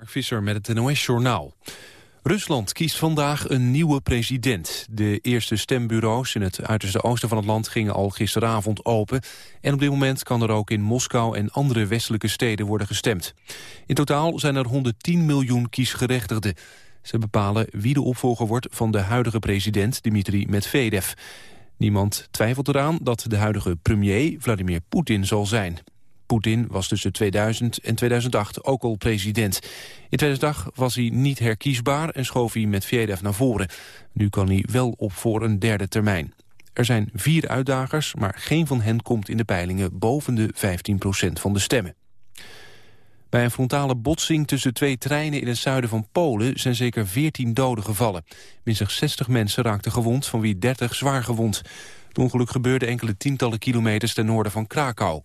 Mark Visser met het NOS-journaal. Rusland kiest vandaag een nieuwe president. De eerste stembureaus in het uiterste oosten van het land gingen al gisteravond open. En op dit moment kan er ook in Moskou en andere westelijke steden worden gestemd. In totaal zijn er 110 miljoen kiesgerechtigden. Ze bepalen wie de opvolger wordt van de huidige president Dmitri Medvedev. Niemand twijfelt eraan dat de huidige premier Vladimir Poetin zal zijn. Poetin was tussen 2000 en 2008 ook al president. In 2008 was hij niet herkiesbaar en schoof hij met Medvedev naar voren. Nu kan hij wel op voor een derde termijn. Er zijn vier uitdagers, maar geen van hen komt in de peilingen boven de 15% van de stemmen. Bij een frontale botsing tussen twee treinen in het zuiden van Polen zijn zeker 14 doden gevallen. Minstens 60 mensen raakten gewond, van wie 30 zwaar gewond. Het ongeluk gebeurde enkele tientallen kilometers ten noorden van Krakau.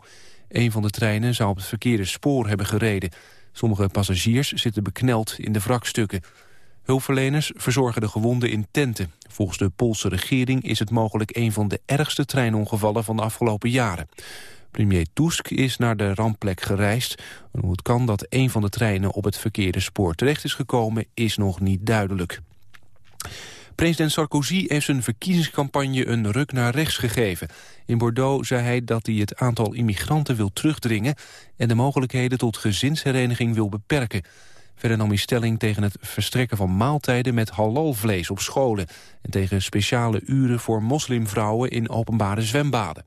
Een van de treinen zou op het verkeerde spoor hebben gereden. Sommige passagiers zitten bekneld in de wrakstukken. Hulpverleners verzorgen de gewonden in tenten. Volgens de Poolse regering is het mogelijk een van de ergste treinongevallen van de afgelopen jaren. Premier Tusk is naar de rampplek gereisd. Hoe het kan dat een van de treinen op het verkeerde spoor terecht is gekomen is nog niet duidelijk. President Sarkozy heeft zijn verkiezingscampagne een ruk naar rechts gegeven. In Bordeaux zei hij dat hij het aantal immigranten wil terugdringen... en de mogelijkheden tot gezinshereniging wil beperken. Verder nam hij stelling tegen het verstrekken van maaltijden met halalvlees op scholen... en tegen speciale uren voor moslimvrouwen in openbare zwembaden.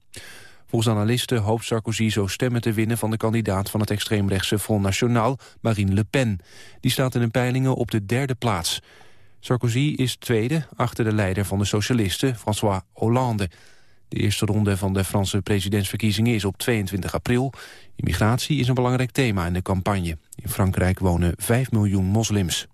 Volgens analisten hoopt Sarkozy zo stemmen te winnen van de kandidaat van het extreemrechtse Front National, Marine Le Pen. Die staat in de peilingen op de derde plaats. Sarkozy is tweede achter de leider van de socialisten, François Hollande. De eerste ronde van de Franse presidentsverkiezingen is op 22 april. Immigratie is een belangrijk thema in de campagne. In Frankrijk wonen 5 miljoen moslims.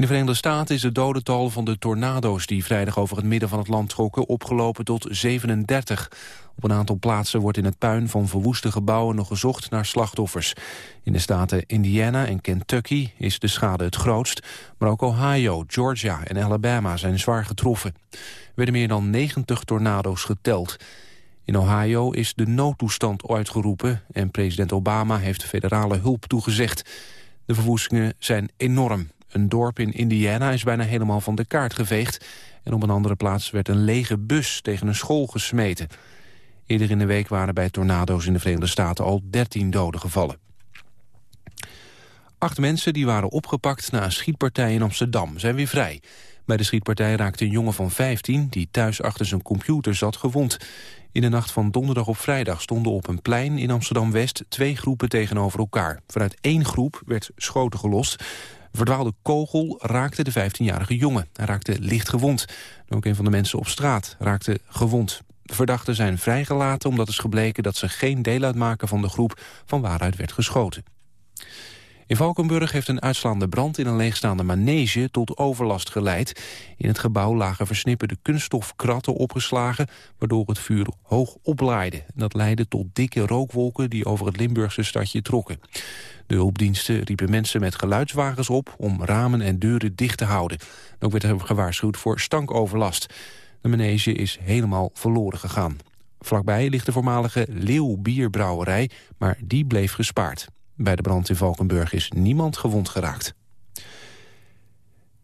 In de Verenigde Staten is het dodental van de tornado's... die vrijdag over het midden van het land trokken opgelopen tot 37. Op een aantal plaatsen wordt in het puin van verwoeste gebouwen... nog gezocht naar slachtoffers. In de staten Indiana en Kentucky is de schade het grootst... maar ook Ohio, Georgia en Alabama zijn zwaar getroffen. Er werden meer dan 90 tornado's geteld. In Ohio is de noodtoestand uitgeroepen... en president Obama heeft federale hulp toegezegd. De verwoestingen zijn enorm. Een dorp in Indiana is bijna helemaal van de kaart geveegd... en op een andere plaats werd een lege bus tegen een school gesmeten. Eerder in de week waren bij tornado's in de Verenigde Staten al 13 doden gevallen. Acht mensen die waren opgepakt na een schietpartij in Amsterdam zijn weer vrij. Bij de schietpartij raakte een jongen van 15 die thuis achter zijn computer zat gewond. In de nacht van donderdag op vrijdag stonden op een plein in Amsterdam-West twee groepen tegenover elkaar. Vanuit één groep werd schoten gelost. Verdwaalde kogel raakte de 15-jarige jongen. Hij raakte licht gewond. ook een van de mensen op straat raakte gewond. De verdachten zijn vrijgelaten omdat is gebleken dat ze geen deel uitmaken van de groep van waaruit werd geschoten. In Valkenburg heeft een uitslaande brand in een leegstaande manege tot overlast geleid. In het gebouw lagen versnipperde kunststofkratten opgeslagen, waardoor het vuur hoog oplaaide. Dat leidde tot dikke rookwolken die over het Limburgse stadje trokken. De hulpdiensten riepen mensen met geluidswagens op om ramen en deuren dicht te houden. Ook werd er gewaarschuwd voor stankoverlast. De manege is helemaal verloren gegaan. Vlakbij ligt de voormalige Leeuw bierbrouwerij, maar die bleef gespaard. Bij de brand in Valkenburg is niemand gewond geraakt.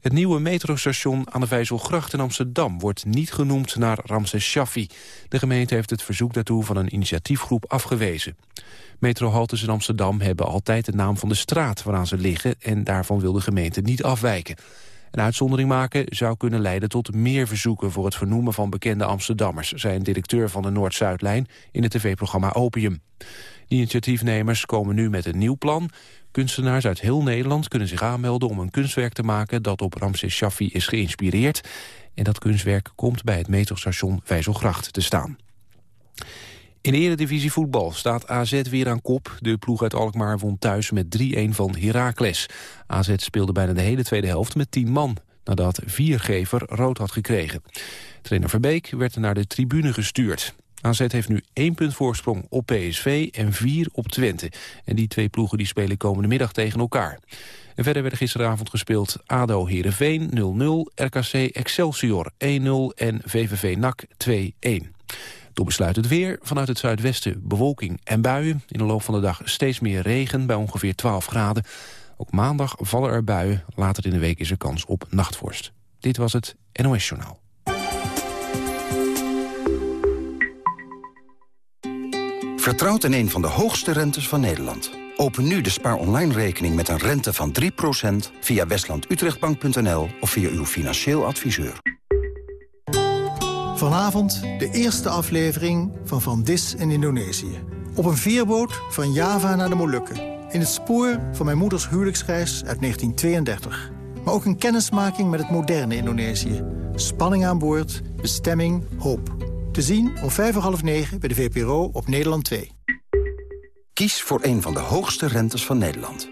Het nieuwe metrostation aan de Vijzelgracht in Amsterdam wordt niet genoemd naar Ramses Shaffi. De gemeente heeft het verzoek daartoe van een initiatiefgroep afgewezen. Metrohaltes in Amsterdam hebben altijd de naam van de straat waaraan ze liggen en daarvan wil de gemeente niet afwijken. Een uitzondering maken zou kunnen leiden tot meer verzoeken voor het vernoemen van bekende Amsterdammers, zei een directeur van de Noord-Zuidlijn in het tv-programma Opium. De initiatiefnemers komen nu met een nieuw plan. Kunstenaars uit heel Nederland kunnen zich aanmelden om een kunstwerk te maken dat op Ramses Shaffi is geïnspireerd. En dat kunstwerk komt bij het metrostation Vijzelgracht te staan. In de Eredivisie voetbal staat AZ weer aan kop. De ploeg uit Alkmaar won thuis met 3-1 van Heracles. AZ speelde bijna de hele tweede helft met 10 man... nadat Viergever rood had gekregen. Trainer Verbeek werd naar de tribune gestuurd. AZ heeft nu één punt voorsprong op PSV en vier op Twente. En die twee ploegen die spelen komende middag tegen elkaar. En verder werden gisteravond gespeeld ADO Heerenveen 0-0, RKC Excelsior 1-0 en VVV NAC 2-1. Door besluit het weer, vanuit het zuidwesten bewolking en buien. In de loop van de dag steeds meer regen bij ongeveer 12 graden. Ook maandag vallen er buien, later in de week is er kans op nachtvorst. Dit was het NOS Journaal. Vertrouwt in een van de hoogste rentes van Nederland. Open nu de spaar online rekening met een rente van 3% via westlandutrechtbank.nl of via uw financieel adviseur. Vanavond de eerste aflevering van Van Dis in Indonesië. Op een veerboot van Java naar de Molukken. In het spoor van mijn moeders huwelijksreis uit 1932. Maar ook een kennismaking met het moderne Indonesië. Spanning aan boord, bestemming, hoop. Te zien om vijf uur half negen bij de VPRO op Nederland 2. Kies voor een van de hoogste rentes van Nederland.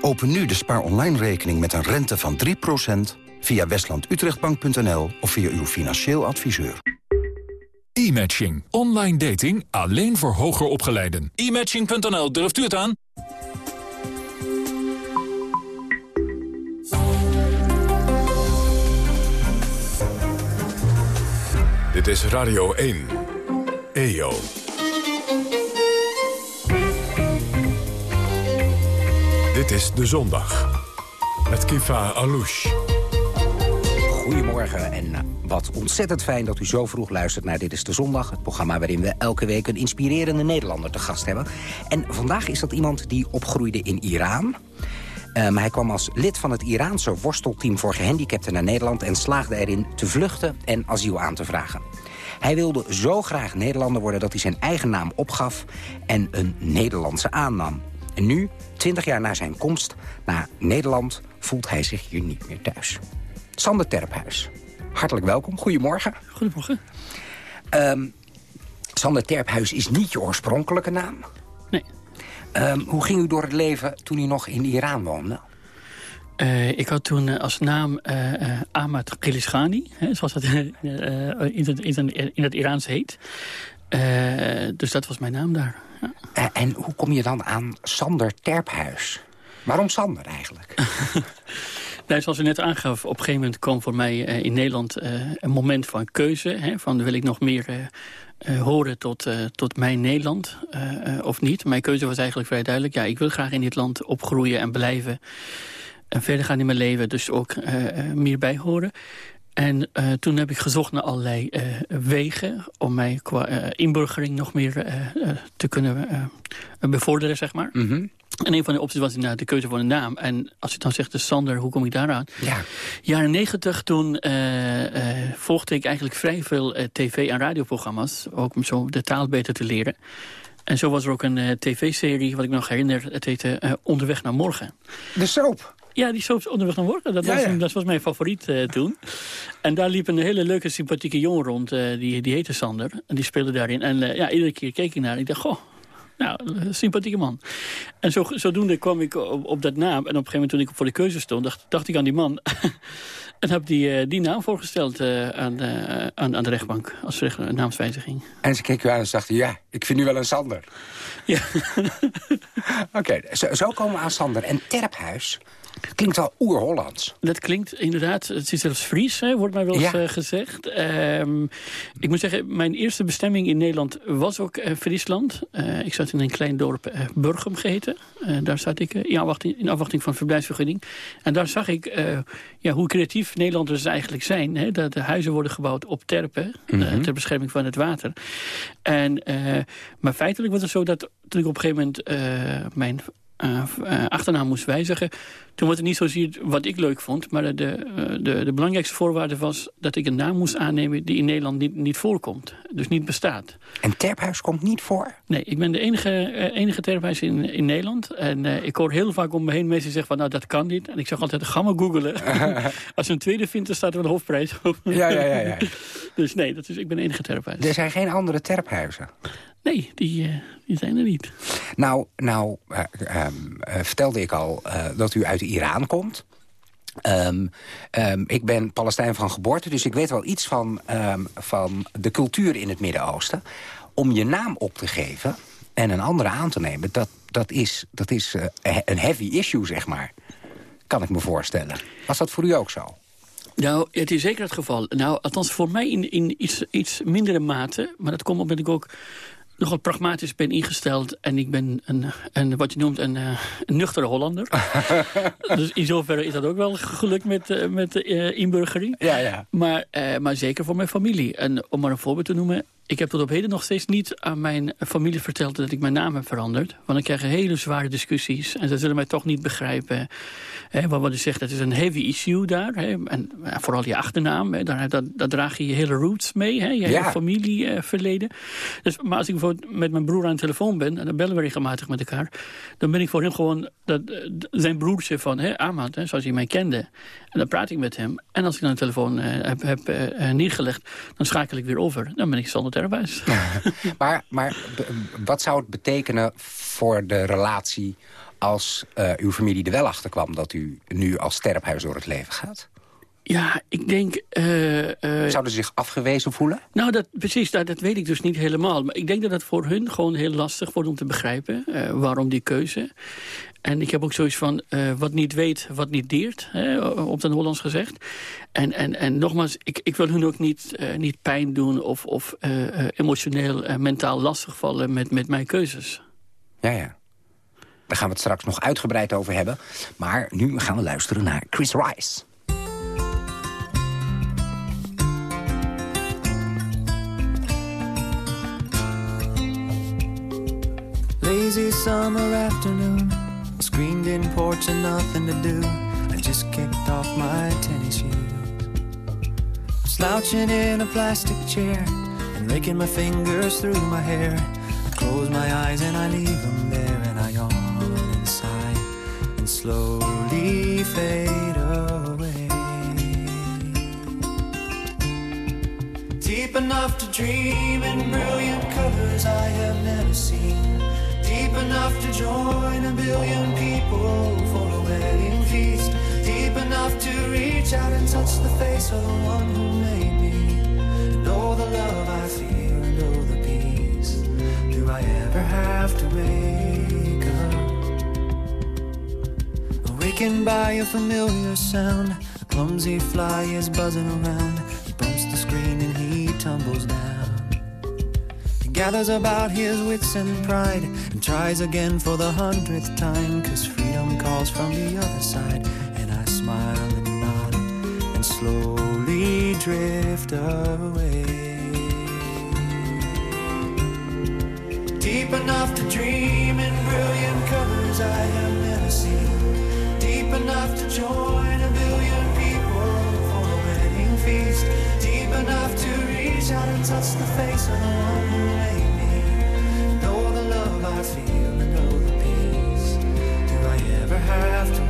Open nu de spaar online rekening met een rente van 3% via westlandutrechtbank.nl of via uw financieel adviseur. E-matching. Online dating alleen voor hoger opgeleiden. E-matching.nl, durft u het aan? Dit is Radio 1. EO. Dit is De Zondag. Met Kifa Alouche. Goedemorgen en eh, wat ontzettend fijn dat u zo vroeg luistert naar Dit is de Zondag. Het programma waarin we elke week een inspirerende Nederlander te gast hebben. En vandaag is dat iemand die opgroeide in Iran... Um, hij kwam als lid van het Iraanse worstelteam voor gehandicapten naar Nederland... en slaagde erin te vluchten en asiel aan te vragen. Hij wilde zo graag Nederlander worden dat hij zijn eigen naam opgaf... en een Nederlandse aannam. En nu, twintig jaar na zijn komst naar Nederland... voelt hij zich hier niet meer thuis. Sander Terphuis, hartelijk welkom. Goedemorgen. Goedemorgen. Um, Sander Terphuis is niet je oorspronkelijke naam. Um, hoe ging u door het leven toen u nog in Iran woonde? Uh, ik had toen uh, als naam uh, Ahmad Khilishani, hè, zoals dat in, het, in, in het Iraans heet. dus dat was mijn naam daar. Ja. en hoe kom je dan aan Sander Terphuis? Waarom Sander eigenlijk? Nee, zoals u net aangaf, op een gegeven moment kwam voor mij uh, in Nederland uh, een moment van keuze. Hè, van wil ik nog meer uh, horen tot, tot mijn Nederland of niet. Mijn keuze was eigenlijk vrij duidelijk. Ja, ik wil graag in dit land opgroeien en blijven. En verder gaan in mijn leven, dus ook meer bijhoren. En uh, toen heb ik gezocht naar allerlei wegen... om mij qua inburgering nog meer te kunnen bevorderen, zeg maar. Mm. En een van de opties was inderdaad de keuze van een naam. En als je dan zegt, de Sander, hoe kom ik daaraan? Ja. Jaren negentig, toen volgde ik eigenlijk vrij veel tv- en radioprogramma's. Ook om zo de taal beter te leren. En zo was er ook een tv-serie, wat ik me nog herinner. Het heette Onderweg naar Morgen. De soap? Ja, die soaps onderweg naar morgen. Dat, ja, was, ja. dat was mijn favoriet uh, toen. En daar liep een hele leuke, sympathieke jongen rond. Uh, die, die heette Sander. En die speelde daarin. En uh, ja, iedere keer keek ik naar. En ik dacht, goh, nou, sympathieke man. En zo, zodoende kwam ik op, op, dat naam. En op een gegeven moment toen ik voor de keuze stond, dacht, dacht ik aan die man. en heb die, die naam voorgesteld aan, aan, aan de rechtbank. Als recht, naamswijziging. En ze keek u aan en ze dacht, ja, ik vind nu wel een Sander. Ja. Oké, okay, zo, zo komen we aan Sander. En Terphuis... Klinkt wel oer-Hollands. Dat klinkt inderdaad, het is zelfs Fries, hè, wordt mij wel eens ja. uh, gezegd. Um, ik moet zeggen, mijn eerste bestemming in Nederland was ook uh, Friesland. Uh, ik zat in een klein dorp, Burgum geheten. daar zat ik in afwachting, in, afwachting, van verblijfsvergunning. En daar zag ik ja, hoe creatief Nederlanders eigenlijk zijn. Hè, dat de huizen worden gebouwd op terpen, mm -hmm. ter bescherming van het water. En, maar feitelijk was het zo dat toen ik op een gegeven moment mijn uh, uh, achternaam moest wijzigen. Toen was het niet zozeer wat ik leuk vond... maar de, uh, de, de belangrijkste voorwaarde was dat ik een naam moest aannemen... die in Nederland niet, niet voorkomt, dus niet bestaat. En Terphuis komt niet voor? Nee, ik ben de enige, enige Terphuis in, in Nederland. En ik hoor heel vaak om me heen mensen zeggen van... nou, dat kan niet. En ik zeg altijd, ga maar googelen. Als je een tweede vindt, dan staat er wel een hoofdprijs op. ja, ja, ja, ja. dus nee, dat is, ik ben de enige Terphuis. Er zijn geen andere Terphuizen? Nee, die, uh, die zijn er niet. Nou, nou uh, uh, vertelde ik al dat u uit Iran komt. Um, um, ik ben Palestijn van geboorte, dus ik weet wel iets van, van de cultuur in het Midden-Oosten. Om je naam op te geven en een andere aan te nemen, dat, dat is, dat is een heavy issue, zeg maar. Kan ik me voorstellen. Was dat voor u ook zo? Nou, het is zeker het geval. Nou, althans voor mij in, in iets, iets mindere mate. Maar dat komt omdat ik ook nogal pragmatisch ben ingesteld. En ik ben een, een wat je noemt een, eh, een nuchtere Hollander. dus in zoverre is dat ook wel gelukt met, uh, met uh, inburgering. Ja, ja. Maar, maar zeker voor mijn familie. En om maar een voorbeeld te noemen ik heb tot op heden nog steeds niet aan mijn familie verteld dat ik mijn naam heb veranderd. Want ik krijg hele zware discussies. En ze zullen mij toch niet begrijpen. Hè, wat u zegt, dat is een heavy issue daar. En vooral je achternaam, daar, draag je je hele roots mee. Je hele familieverleden. dus, maar als ik bijvoorbeeld met mijn broer aan de telefoon ben... en dan bellen we regelmatig met elkaar... dan ben ik voor hem gewoon dat, zijn broertje van hè, Ahmad, zoals hij mij kende. En dan praat ik met hem. En als ik dan de telefoon uh, heb, heb uh, neergelegd... dan schakel ik weer over. Dan ben ik zonder maar, maar wat zou het betekenen voor de relatie als uh, uw familie er wel achter kwam... dat u nu als sterphuis door het leven gaat? Ja, ik denk... Uh, uh, Zouden ze zich afgewezen voelen? Nou, dat, precies, dat, dat weet ik dus niet helemaal. Maar ik denk dat het voor hun gewoon heel lastig wordt om te begrijpen... Uh, waarom die keuze. En ik heb ook zoiets van, wat niet weet, wat niet deert, hè, op het Hollands gezegd. En, en, en nogmaals, ik, ik wil hun ook niet, niet pijn doen of, of emotioneel, mentaal lastigvallen met, met mijn keuzes. Ja, ja. Daar gaan we het straks nog uitgebreid over hebben. Maar nu gaan we luisteren naar Chris Rice. Lazy summer afternoon Screened in porch and nothing to do. I just kicked off my tennis shoes. Slouching in a plastic chair and raking my fingers through my hair. Close my eyes and I leave them there slowly fade away. Deep enough to dream in brilliant colors I have never seen Deep enough to join a billion people for a wedding feast. Deep enough to reach out and touch the face of the one who made me. All the love I feel all the peace. Do I ever have to wake up? By a familiar sound. A clumsy fly is buzzing around. He bumps the screen and he tumbles down He gathers about his wits and pride and tries again for the hundredth time. Cause freedom calls from the other side. And I smile and nod and slowly drift away. Deep enough to dream in brilliant colors I have never seen. Join a billion people for a wedding feast. Deep enough to reach out and touch the face of the one who made me. Know the love I feel and know the peace. Do I ever have to?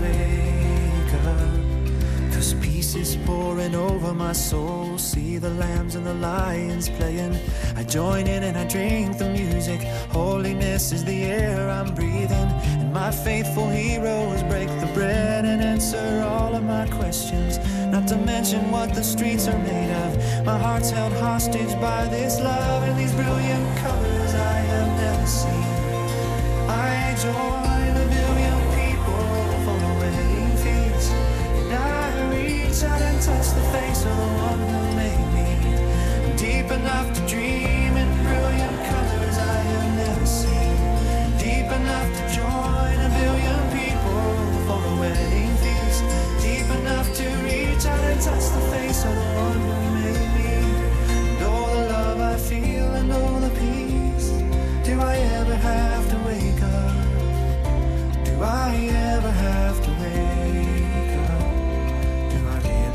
Peace is pouring over my soul. See the lambs and the lions playing. I join in and I drink the music. Holiness is the air I'm breathing. And my faithful heroes break the bread and answer all of my questions. Not to mention what the streets are made of. My heart's held hostage by this love and these brilliant colors I have never seen. I join reach out and touch the face of the one who made me. Deep enough to dream in brilliant colors I have never seen. Deep enough to join a billion people for a wedding feast. Deep enough to reach out and touch the face of the one who made me.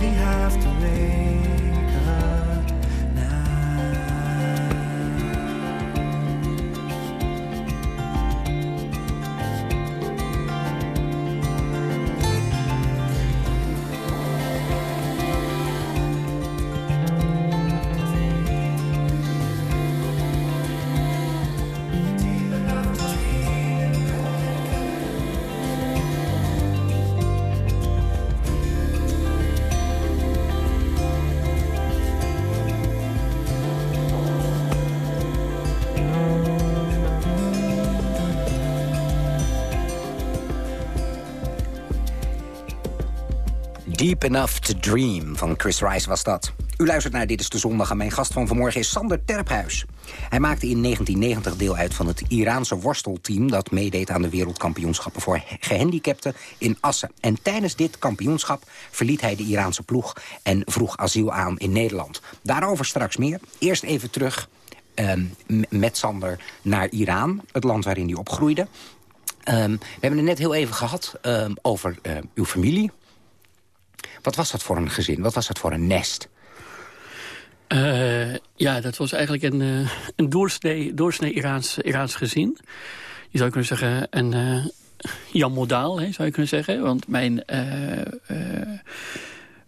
we have to make. Deep Enough to Dream van Chris Rice was dat. U luistert naar Dit is de Zondag en mijn gast van vanmorgen is Sander Terphuis. Hij maakte in 1990 deel uit van het Iraanse worstelteam... dat meedeed aan de wereldkampioenschappen voor gehandicapten in Assen. En tijdens dit kampioenschap verliet hij de Iraanse ploeg... en vroeg asiel aan in Nederland. Daarover straks meer. Eerst even terug ehm, met Sander naar Iran, het land waarin hij opgroeide. Ehm, we hebben het net heel even gehad ehm, over uw familie. Wat was dat voor een gezin? Wat was dat voor een nest? Uh, ja, dat was eigenlijk een, uh, een doorsnee, doorsnee Iraans, Iraans gezin. Je zou kunnen zeggen een uh, Jan Modaal, hè, zou je kunnen zeggen. Want mijn,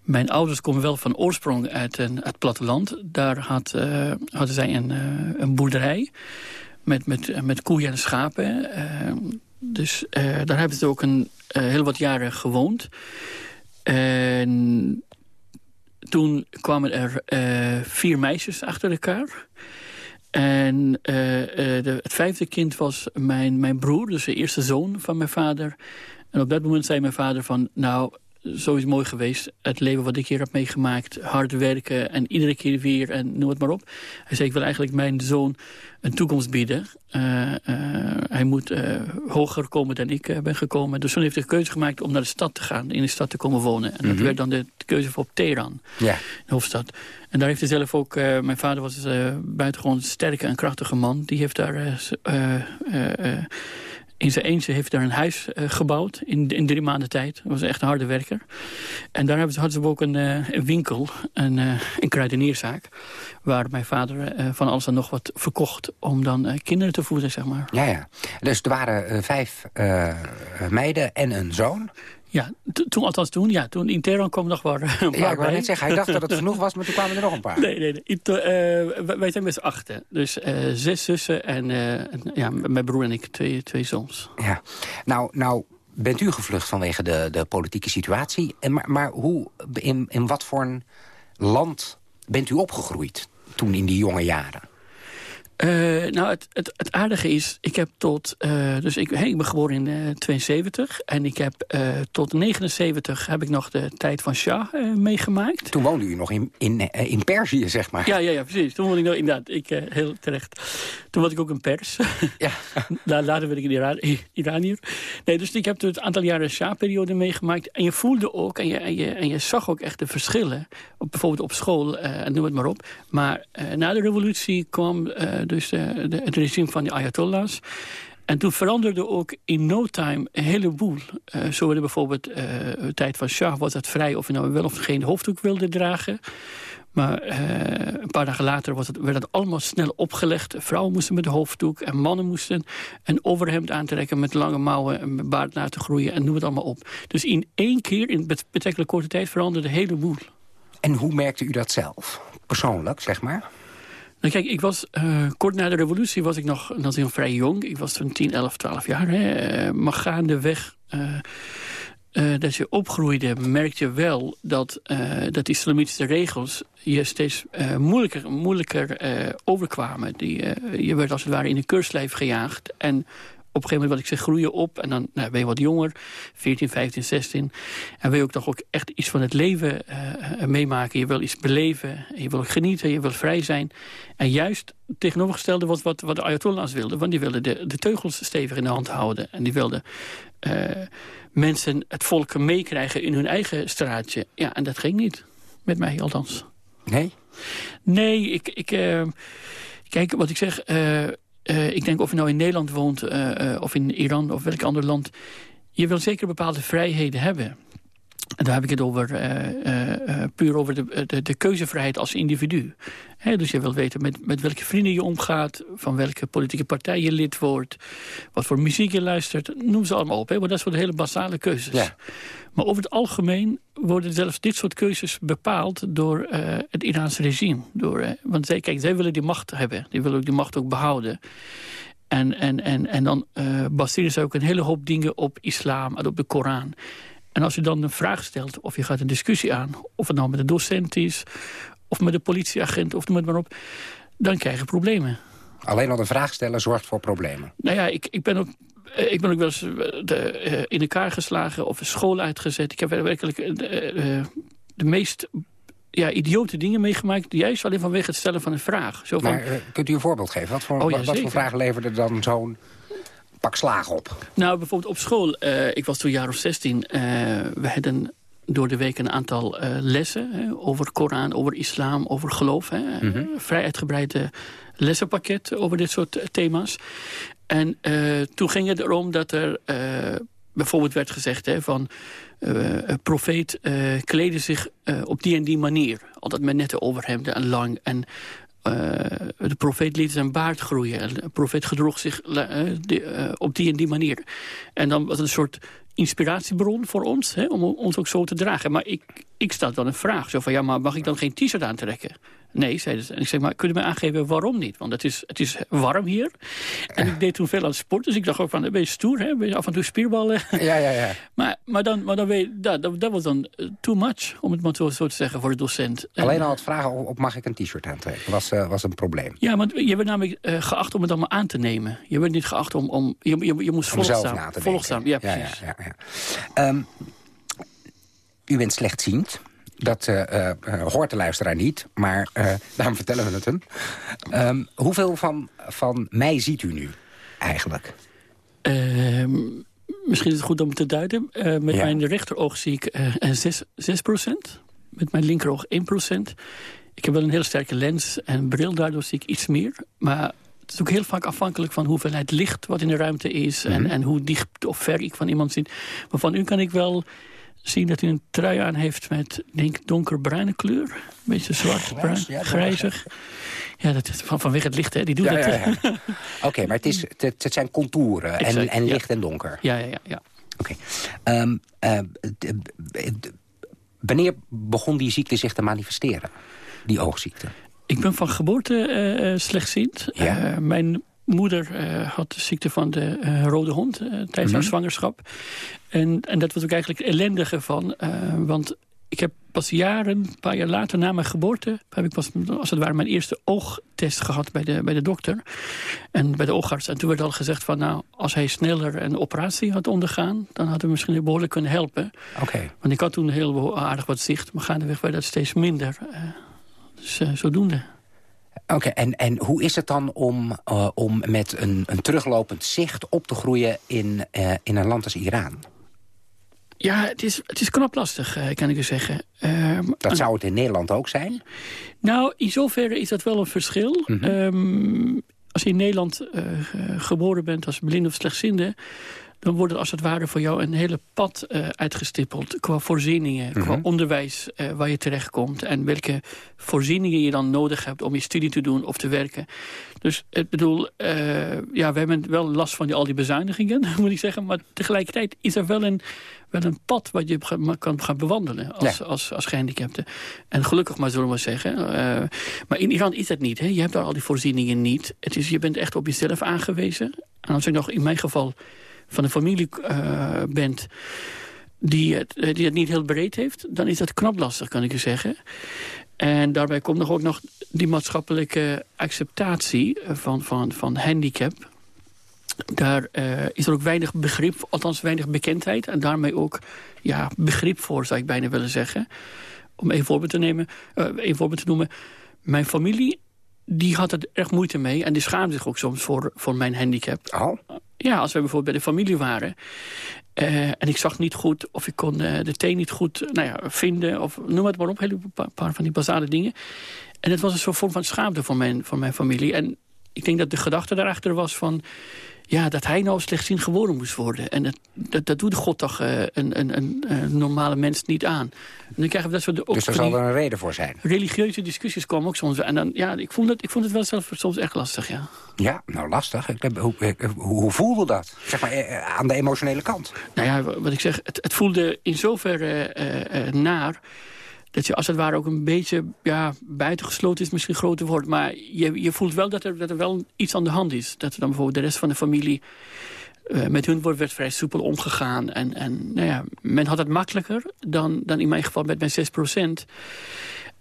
mijn ouders komen wel van oorsprong uit het platteland. Daar had, hadden zij een, een boerderij met, met, met koeien en schapen. dus daar hebben ze ook een, heel wat jaren gewoond. En toen kwamen er uh, vier meisjes achter elkaar. En uh, de, het vijfde kind was mijn, mijn broer, dus de eerste zoon van mijn vader. En op dat moment zei mijn vader van... nou, zo is mooi geweest. Het leven wat ik hier heb meegemaakt. Hard werken en iedere keer weer en noem het maar op. Hij zei, ik wil eigenlijk mijn zoon een toekomst bieden. Uh, uh, hij moet uh, hoger komen dan ik ben gekomen. Dus toen heeft hij de keuze gemaakt om naar de stad te gaan. In de stad te komen wonen. En dat mhm. werd dan de keuze voor op Teheran. Ja. De hoofdstad. En daar heeft hij zelf ook... mijn vader was buitengewoon sterke en krachtige man. Die heeft daar in zijn eentje heeft daar een huis uh, gebouwd in, in drie maanden tijd. Dat was echt een harde werker. En daar hebben ze, hadden ze ook een, uh, een winkel, een, uh, een kruidenierszaak... waar mijn vader van alles en nog wat verkocht... om dan kinderen te voeden, zeg maar. Ja, ja. Dus er waren vijf meiden en een zoon. Ja, toen, althans toen, ja, toen in Teheran kwam nog wel een paar Ja, ik wou net zeggen, hij dacht dat het genoeg was, maar toen kwamen er nog een paar. Nee, nee, nee. Uh, wij zijn met z'n achten. Dus uh, zes zussen en, uh, en, ja, mijn broer en ik, twee, twee zoons. Ja, nou, nou bent u gevlucht vanwege de, de politieke situatie. En, maar, maar hoe, in, in wat voor een land bent u opgegroeid toen in die jonge jaren? Uh, nou, het, het, het, aardige is, ik heb tot... Uh, dus ik, hey, ik ben geboren in uh, 72. En ik heb tot 79 heb ik nog de tijd van Shah meegemaakt. Toen woonde u nog in, in, in Perzië, zeg maar. Ja, ja, ja precies. Toen woonde ik nog, inderdaad. Ik, heel terecht. Toen was ik ook een pers. Ja. Later werd ik een Iran Iranier. Nee, dus ik heb het aantal jaren Shah-periode meegemaakt. En je voelde ook, en je, en, je, en je zag ook echt de verschillen. Op, bijvoorbeeld op school, en noem het maar op. Maar na de revolutie kwam dus de, de, het regime van de Ayatollahs. En toen veranderde ook in no time een heleboel. Uh, zo werden bijvoorbeeld uh, de tijd van Shah was het vrij of je nou wel of geen hoofddoek wilde dragen. Maar een paar dagen later was het, werd het allemaal snel opgelegd. Vrouwen moesten met hoofddoek en mannen moesten een overhemd aantrekken... met lange mouwen en baard laten groeien en noem het allemaal op. Dus in één keer, in betrekkelijk korte tijd, veranderde een heleboel. En hoe merkte u dat zelf? Persoonlijk, zeg maar? Nou kijk, ik was, uh, kort na de revolutie was ik nog, nog vrij jong. Ik was toen 10, 11, 12 jaar. Hè. Uh, maar gaandeweg uh, dat je opgroeide, merkte je wel dat, dat islamitische regels je steeds moeilijker, moeilijker overkwamen. Die, je werd als het ware in een keurslijf gejaagd. En op een gegeven moment, wat ik zeg, groeien op. En dan nou, ben je wat jonger, 14, 15, 16. En wil je ook toch ook echt iets van het leven uh, meemaken. Je wil iets beleven, je wil genieten, je wil vrij zijn. En juist tegenovergestelde was wat, wat de Ayatollahs wilden. Want die wilden de, de teugels stevig in de hand houden. En die wilden uh, mensen, het volk meekrijgen in hun eigen straatje. Ja, en dat ging niet. Met mij althans. Nee? Nee, ik... ik uh, kijk, wat ik zeg... Uh, ik denk of je nou in Nederland woont uh, uh, of in Iran of welk ander land. Je wil zeker bepaalde vrijheden hebben. En daar heb ik het over, puur over de, de, de, keuzevrijheid als individu. dus je wilt weten met, met welke vrienden je omgaat... van welke politieke partij je lid wordt... wat voor muziek je luistert, noem ze allemaal op. He, maar dat de hele basale keuzes. Ja. Maar over het algemeen worden zelfs dit soort keuzes bepaald... door uh, het Iraanse regime. Door, want zij, kijk, zij willen die macht hebben. Die willen ook die macht ook behouden. En, en, en, en dan uh, baseren ze ook een hele hoop dingen op islam en op de Koran. En als je dan een vraag stelt of je gaat een discussie aan... of het nou met een docent is, of met een politieagent, of noem het maar op... dan krijg je problemen. Alleen al de vraag stellen zorgt voor problemen. Nou ja, ik, ik ben ook ik ben ook wel eens de, in elkaar geslagen of school uitgezet. Ik heb werkelijk de meest ja, idiote dingen meegemaakt... juist alleen vanwege het stellen van een vraag. Zo van, maar kunt u een voorbeeld geven? Wat voor, oh, wat voor vragen leverde dan zo'n pak slaag op? Nou, bijvoorbeeld op school. ik was toen jaar of 16. we hadden door de week een aantal uh, lessen hè, over Koran, over islam, over geloof. Hè, mhm. Vrij uitgebreide lessenpakket over dit soort thema's. En uh, toen ging het erom dat er uh, bijvoorbeeld werd gezegd hè, van... een profeet kleden zich op die en die manier. Altijd met nette overhemden en lang. En de profeet liet zijn baard groeien. En de profeet gedroeg zich op die en die manier. En dan was het een soort inspiratiebron voor ons, hè, om ons ook zo te dragen. Maar ik, ik stel dan een vraag, zo van, ja, maar mag ik dan geen t-shirt aantrekken? Nee, zeiden ze. En ik zeg, maar kunnen we aangeven waarom niet? Want het is, het is warm hier. En ik deed toen veel aan sport, dus ik dacht ook van, ben je stoer, hè? Ben je af en toe spierballen? Ja, ja, ja. maar, maar dan, maar dan weet dat, dat, was dan eh, too much, om het maar zo, te zeggen, voor de docent. Alleen al het vragen op, mag ik een t-shirt aantrekken, was, uh, was een probleem. Ja, want je werd namelijk uh, geacht om het allemaal aan te nemen. Je werd niet geacht om, om je, je, je moest volgzaam. Volgzaam, ja, precies. Ja, ja, ja, um, u bent slechtziend. Dat uh, uh, hoort de luisteraar niet, maar uh, daarom vertellen we het hem. Um, hoeveel van, van mij ziet u nu eigenlijk? Ehm, misschien is het goed om te duiden. met mijn rechteroog zie ik 6, 6 Met mijn linkeroog 1% Ik heb wel een hele sterke lens en bril, daardoor zie ik iets meer. Maar het is ook heel vaak afhankelijk van hoeveelheid licht wat in de ruimte is... en, mhm. en hoe dicht of ver ik van iemand zit. Maar van u kan ik wel zien dat hij een trui aan heeft met, denk donkerbruine kleur. Een beetje zwart, bruin, ja, grijzig. Ja, dat is van, vanwege het licht, hè. Die doet ja, dat. Ja, Oké, maar het, is, het, het zijn contouren en, en licht en donker. Ja, ja, ja. ja. Oké. Ehm, eh, wanneer begon die ziekte zich te manifesteren? Die oogziekte? Ik ben van geboorte uh, slechtziend. Ja. mijn moeder uh, had de ziekte van de uh, rode hond uh, tijdens haar mhm. zwangerschap. En, en dat was ook eigenlijk het ellendige van. want ik heb pas jaren, een paar jaar later na mijn geboorte... heb ik pas, als het ware, mijn eerste oogtest gehad bij de, bij de dokter. En bij de oogarts. En toen werd al gezegd van, nou, als hij sneller een operatie had ondergaan... dan hadden we misschien behoorlijk kunnen helpen. Oké. Want ik had toen heel aardig wat zicht. Maar gaandeweg werd dat steeds minder. dus zodoende. Oké, en, en hoe is het dan om, uh, om met een, een teruglopend zicht op te groeien in, uh, in een land als Iran? Ja, het is, het is knap lastig, uh, kan ik u zeggen. dat zou het in Nederland ook zijn? Nou, in zoverre is dat wel een verschil. Mm -hmm. um, als je in Nederland geboren bent als blind of slechtziende dan wordt het als het ware voor jou een hele pad uh, uitgestippeld... qua voorzieningen, qua mhm. onderwijs uh, waar je terechtkomt... en welke voorzieningen je dan nodig hebt om je studie te doen of te werken. Dus ik bedoel, uh, ja, we hebben wel last van die, al die bezuinigingen, moet ik zeggen... maar tegelijkertijd is er wel een, wel een pad wat je kan gaan bewandelen als, als, als gehandicapte. En gelukkig maar, zullen we zeggen. maar in Iran is dat niet, hè? je hebt daar al die voorzieningen niet. Het is, je bent echt op jezelf aangewezen. En als ik nog in mijn geval van een familie uh, bent die het, eh, die het niet heel breed heeft... dan is dat knap lastig, kan ik je zeggen. En daarbij komt nog ook nog die maatschappelijke acceptatie van, van, van handicap. Daar is er ook weinig begrip, althans weinig bekendheid... en daarmee ook ja, begrip voor, zou ik bijna willen zeggen. Om een voorbeeld te, nemen, uh, een voorbeeld te noemen. Mijn familie die had er echt moeite mee. En die schaamde zich ook soms voor, voor mijn handicap. Oh. Ja, als we bijvoorbeeld bij de familie waren. Uh, en ik zag niet goed of ik kon uh, de thee niet goed nou ja, vinden. Of noem het maar op, een paar van die basale dingen. En het was een soort vorm van schaamte voor mijn, voor mijn familie. En ik denk dat de gedachte daarachter was van ja, dat hij nou slechtziend geboren moest worden. En dat, dat, dat doet God toch uh, een, een, een, een, normale mens niet aan. En dan krijgen we dat soort... Dus daar zal er een reden voor zijn? Religieuze discussies komen ook soms. En dan, ja, ik vond het, ik vond het wel zelf soms echt lastig, ja. Ja, nou lastig. Hoe, hoe, hoe voelde dat? Zeg maar eh, aan de emotionele kant. Nou ja, wat ik zeg, het, het voelde in zoverre uh, uh, naar dat je als het ware ook een beetje ja, buitengesloten is, misschien groter wordt. Maar je, je voelt wel dat er, dat er wel iets aan de hand is. Dat er dan bijvoorbeeld de rest van de familie... Uh, met hun wordt werd vrij soepel omgegaan. En, en nou ja, men had het makkelijker dan, dan in mijn geval met mijn 6%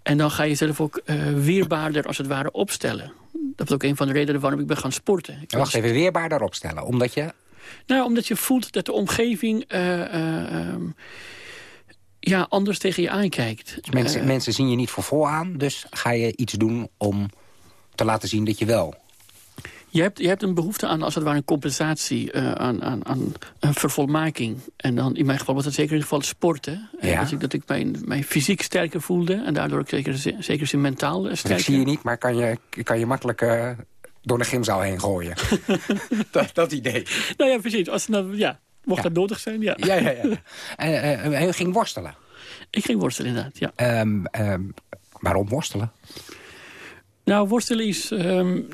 En dan ga je zelf ook uh, weerbaarder als het ware opstellen. Dat is ook een van de redenen waarom ik ben gaan sporten. Wacht even, weerbaarder opstellen? Omdat je Nou, omdat je voelt dat de omgeving... Ehm, ja, anders tegen je aankijkt. Dus mensen, mensen zien je niet voor vol aan, dus ga je iets doen om te laten zien dat je wel je hebt, je hebt een behoefte aan, als het ware, een compensatie, uh, aan, aan, aan een vervolmaking. En dan, in mijn geval was dat zeker in geval sporten. Eh, ja. ik, dat ik mijn, mijn fysiek sterker voelde en daardoor ook zeker, zeker zijn mentaal sterker. Dat zie je niet, maar kan je, kan je makkelijk... Uh, door de gymzaal heen gooien. dat, dat idee. Nou ja, precies. Als, nou, ja, mocht dat nodig zijn, ja. ja, ja, ja. En uh, ging worstelen? Ik ging worstelen, inderdaad, ja. Um, um, waarom worstelen? Nou, worstelen is... Um,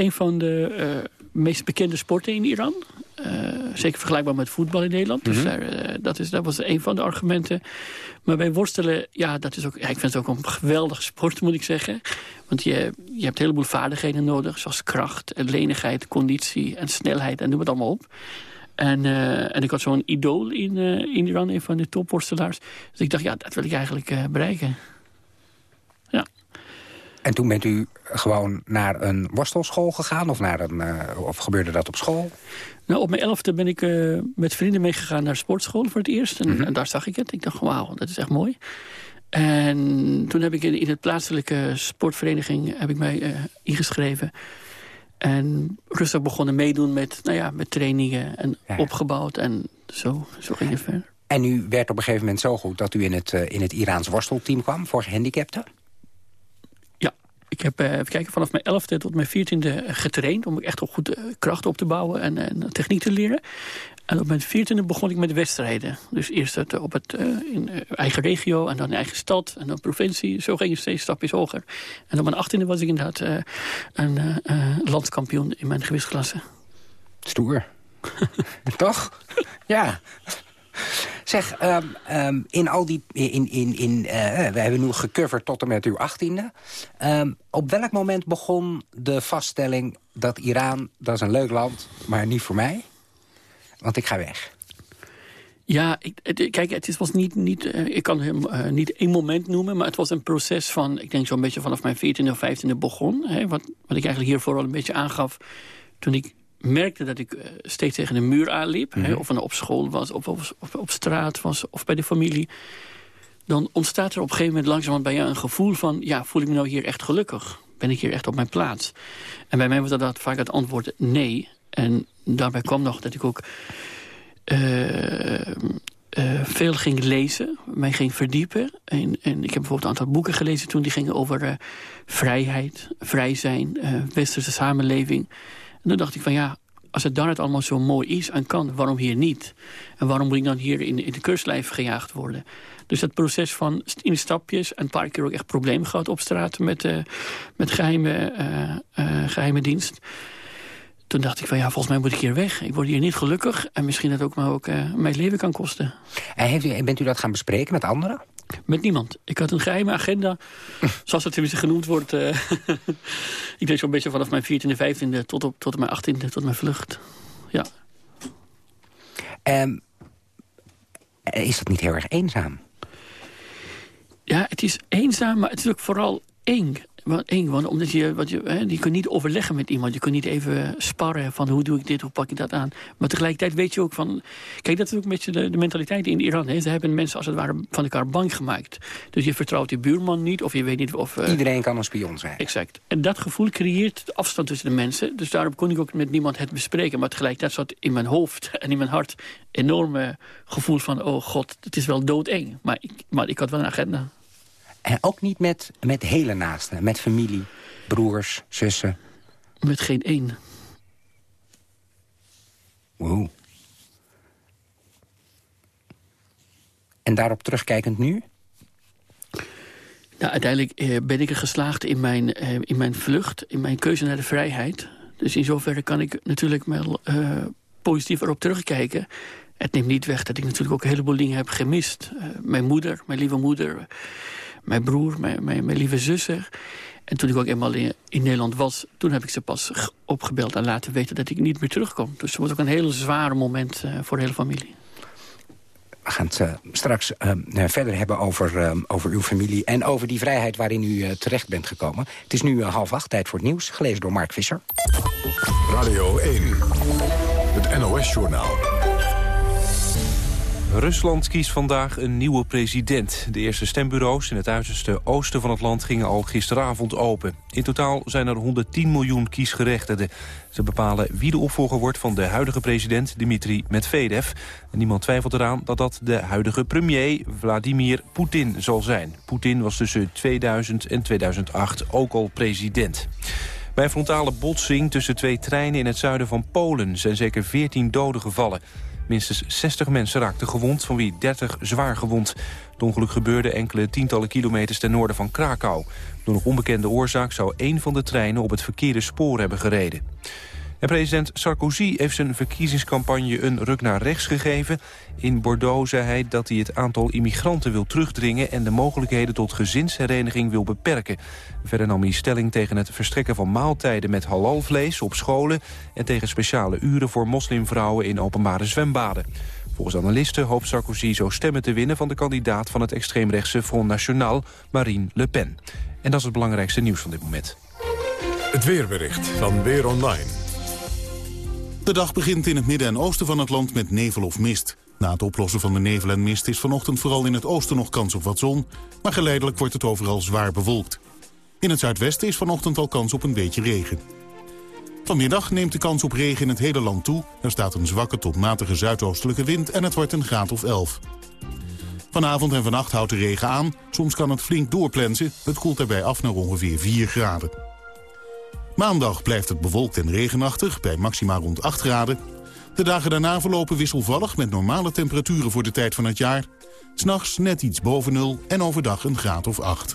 een van de uh, meest bekende sporten in Iran. Uh, zeker vergelijkbaar met voetbal in Nederland. Dus mhm. daar, uh, dat, is, dat was een van de argumenten. Maar bij worstelen, ja, dat is ook, ja, ik vind het ook een geweldige sport, moet ik zeggen. Want je, je hebt een heleboel vaardigheden nodig. Zoals kracht en lenigheid, conditie en snelheid. En noem het allemaal op. En, uh, en ik had zo'n idool in, in Iran, een van de topworstelaars. Dus ik dacht, ja, dat wil ik eigenlijk bereiken. Ja. En toen bent u gewoon naar een worstelschool gegaan? Of, naar een, of gebeurde dat op school? Nou, op mijn elfde ben ik met vrienden meegegaan naar sportschool voor het eerst. En, mm -hmm. en, daar zag ik het. Ik dacht, wauw, dat is echt mooi. En toen heb ik in, in het plaatselijke sportvereniging heb ik mij uh, ingeschreven. En rustig begonnen meedoen met, nou ja, met trainingen en ja. opgebouwd. En zo, zo ging het verder. En u werd op een gegeven moment zo goed dat u in het, in het Iraans worstelteam kwam voor gehandicapten? Ik heb uh, even kijken, vanaf mijn 11e tot mijn 14e getraind... om echt ook goed uh, kracht op te bouwen en, en, techniek te leren. En op mijn 14e begon ik met wedstrijden. Dus eerst het, op het uh, in eigen regio en dan in eigen stad en dan provincie. Zo ging je steeds stapjes hoger. En op mijn 18e was ik inderdaad een landskampioen in mijn gewichtsklasse. Stoer. Toch? ja. Zeg, um, um, in al die... In, in, in, uh, we hebben nu gecoverd tot en met uw achttiende. Um, op welk moment begon de vaststelling dat Iran... dat is een leuk land, maar niet voor mij? Want ik ga weg. Ja, ik, kijk, het was niet, niet uh, ik kan hem uh, niet één moment noemen... maar het was een proces van, ik denk zo'n beetje vanaf mijn 14e of 15e begon. Hè, wat, wat ik eigenlijk hier vooral een beetje aangaf... toen ik merkte dat ik eh, steeds tegen een muur aanliep. hè, mhm. of het op school was, of, of, op straat was, of bij de familie. Dan ontstaat er op een gegeven moment langzamerhand bij jou een gevoel van... ja, voel ik me nou hier echt gelukkig? Ben ik hier echt op mijn plaats? En bij mij was dat vaak het antwoord nee. En daarbij kwam nog dat ik ook... Uh, uh, veel ging lezen, mij ging verdiepen. En, en ik heb bijvoorbeeld een aantal boeken gelezen toen die gingen over uh, vrijheid, vrij zijn, westerse samenleving. En toen dacht ik van ja, als het daaruit allemaal zo mooi is en kan, waarom hier niet? En waarom moet ik dan hier in, in de kustlijf gejaagd worden? Dus dat proces van in stapjes, een paar keer ook echt problemen gehad op straat met, met geheime, geheime dienst. Toen dacht ik van ja, volgens mij moet ik hier weg. Ik word hier niet gelukkig en misschien dat ook me ook mijn leven kan kosten. En heeft u, bent u dat gaan bespreken met anderen? Met niemand. Ik had een geheime agenda, zoals het tenminste genoemd wordt. Uh, ik deed zo'n beetje vanaf mijn 14e, 15e tot, op, tot mijn 18e, tot mijn vlucht. Ja. Um, is dat niet heel erg eenzaam? Ja, het is eenzaam, maar het is ook vooral eng eng, want omdat je, wat je, hè, je kunt niet overleggen met iemand. Je kunt niet even sparren van hoe doe ik dit, hoe pak ik dat aan. Maar tegelijkertijd weet je ook van... Kijk, dat is ook een beetje de, de mentaliteit in Iran. Hè. Ze hebben mensen als het ware van elkaar bang gemaakt. Dus je vertrouwt je buurman niet of je weet niet of... Uh... Iedereen kan een spion zijn. Exact. En dat gevoel creëert afstand tussen de mensen. Dus daarom kon ik ook met niemand het bespreken. Maar tegelijkertijd zat in mijn hoofd en in mijn hart... enorme gevoel van, oh god, het is wel doodeng. Maar ik, maar ik had wel een agenda. En ook niet met, met hele naasten, met familie, broers, zussen? Met geen één. Wow. En daarop terugkijkend nu? Nou, uiteindelijk eh, ben ik er geslaagd in mijn, eh, in mijn vlucht, in mijn keuze naar de vrijheid. Dus in zoverre kan ik natuurlijk wel uh, positief erop terugkijken. Het neemt niet weg dat ik natuurlijk ook een heleboel dingen heb gemist. Uh, mijn moeder, mijn lieve moeder mijn broer, mijn, mijn, mijn lieve zussen. En toen ik ook eenmaal in, in, Nederland was, toen heb ik ze pas opgebeld en laten weten dat ik niet meer terugkom. Dus het was ook een heel zwaar moment uh, voor de hele familie. We gaan het uh, straks uh, verder hebben over, over uw familie... en over die vrijheid waarin u terecht bent gekomen. Het is nu half acht, tijd voor het nieuws, gelezen door Mark Visser. Radio 1, het NOS-journaal. Rusland kiest vandaag een nieuwe president. De eerste stembureaus in het uiterste oosten van het land gingen al gisteravond open. In totaal zijn er 110 miljoen kiesgerechtigden. Ze bepalen wie de opvolger wordt van de huidige president Dmitri Medvedev. En niemand twijfelt eraan dat dat de huidige premier Vladimir Poetin zal zijn. Poetin was tussen 2000 en 2008 ook al president. Bij een frontale botsing tussen twee treinen in het zuiden van Polen... zijn zeker 14 doden gevallen. Minstens 60 mensen raakten gewond, van wie 30 zwaar gewond. Het ongeluk gebeurde enkele tientallen kilometers ten noorden van Krakau. Door nog onbekende oorzaak zou één van de treinen op het verkeerde spoor hebben gereden. En president Sarkozy heeft zijn verkiezingscampagne een ruk naar rechts gegeven. In Bordeaux zei hij dat hij het aantal immigranten wil terugdringen... en de mogelijkheden tot gezinshereniging wil beperken. Verder nam hij stelling tegen het verstrekken van maaltijden met halalvlees op scholen... en tegen speciale uren voor moslimvrouwen in openbare zwembaden. Volgens analisten hoopt Sarkozy zo stemmen te winnen... van de kandidaat van het extreemrechtse Front National, Marine Le Pen. En dat is het belangrijkste nieuws van dit moment. Het weerbericht van Weer Online. De dag begint in het midden en oosten van het land met nevel of mist. Na het oplossen van de nevel en mist is vanochtend vooral in het oosten nog kans op wat zon... maar geleidelijk wordt het overal zwaar bewolkt. In het zuidwesten is vanochtend al kans op een beetje regen. Vanmiddag neemt de kans op regen in het hele land toe. Er staat een zwakke tot matige zuidoostelijke wind en het wordt een graad of 11. Vanavond en vannacht houdt de regen aan. Soms kan het flink doorplensen. Het koelt daarbij af naar ongeveer 4 graden. Maandag blijft het bewolkt en regenachtig, bij maxima rond 8 graden. De dagen daarna verlopen wisselvallig met normale temperaturen voor de tijd van het jaar. S'nachts net iets boven nul en overdag een graad of 8.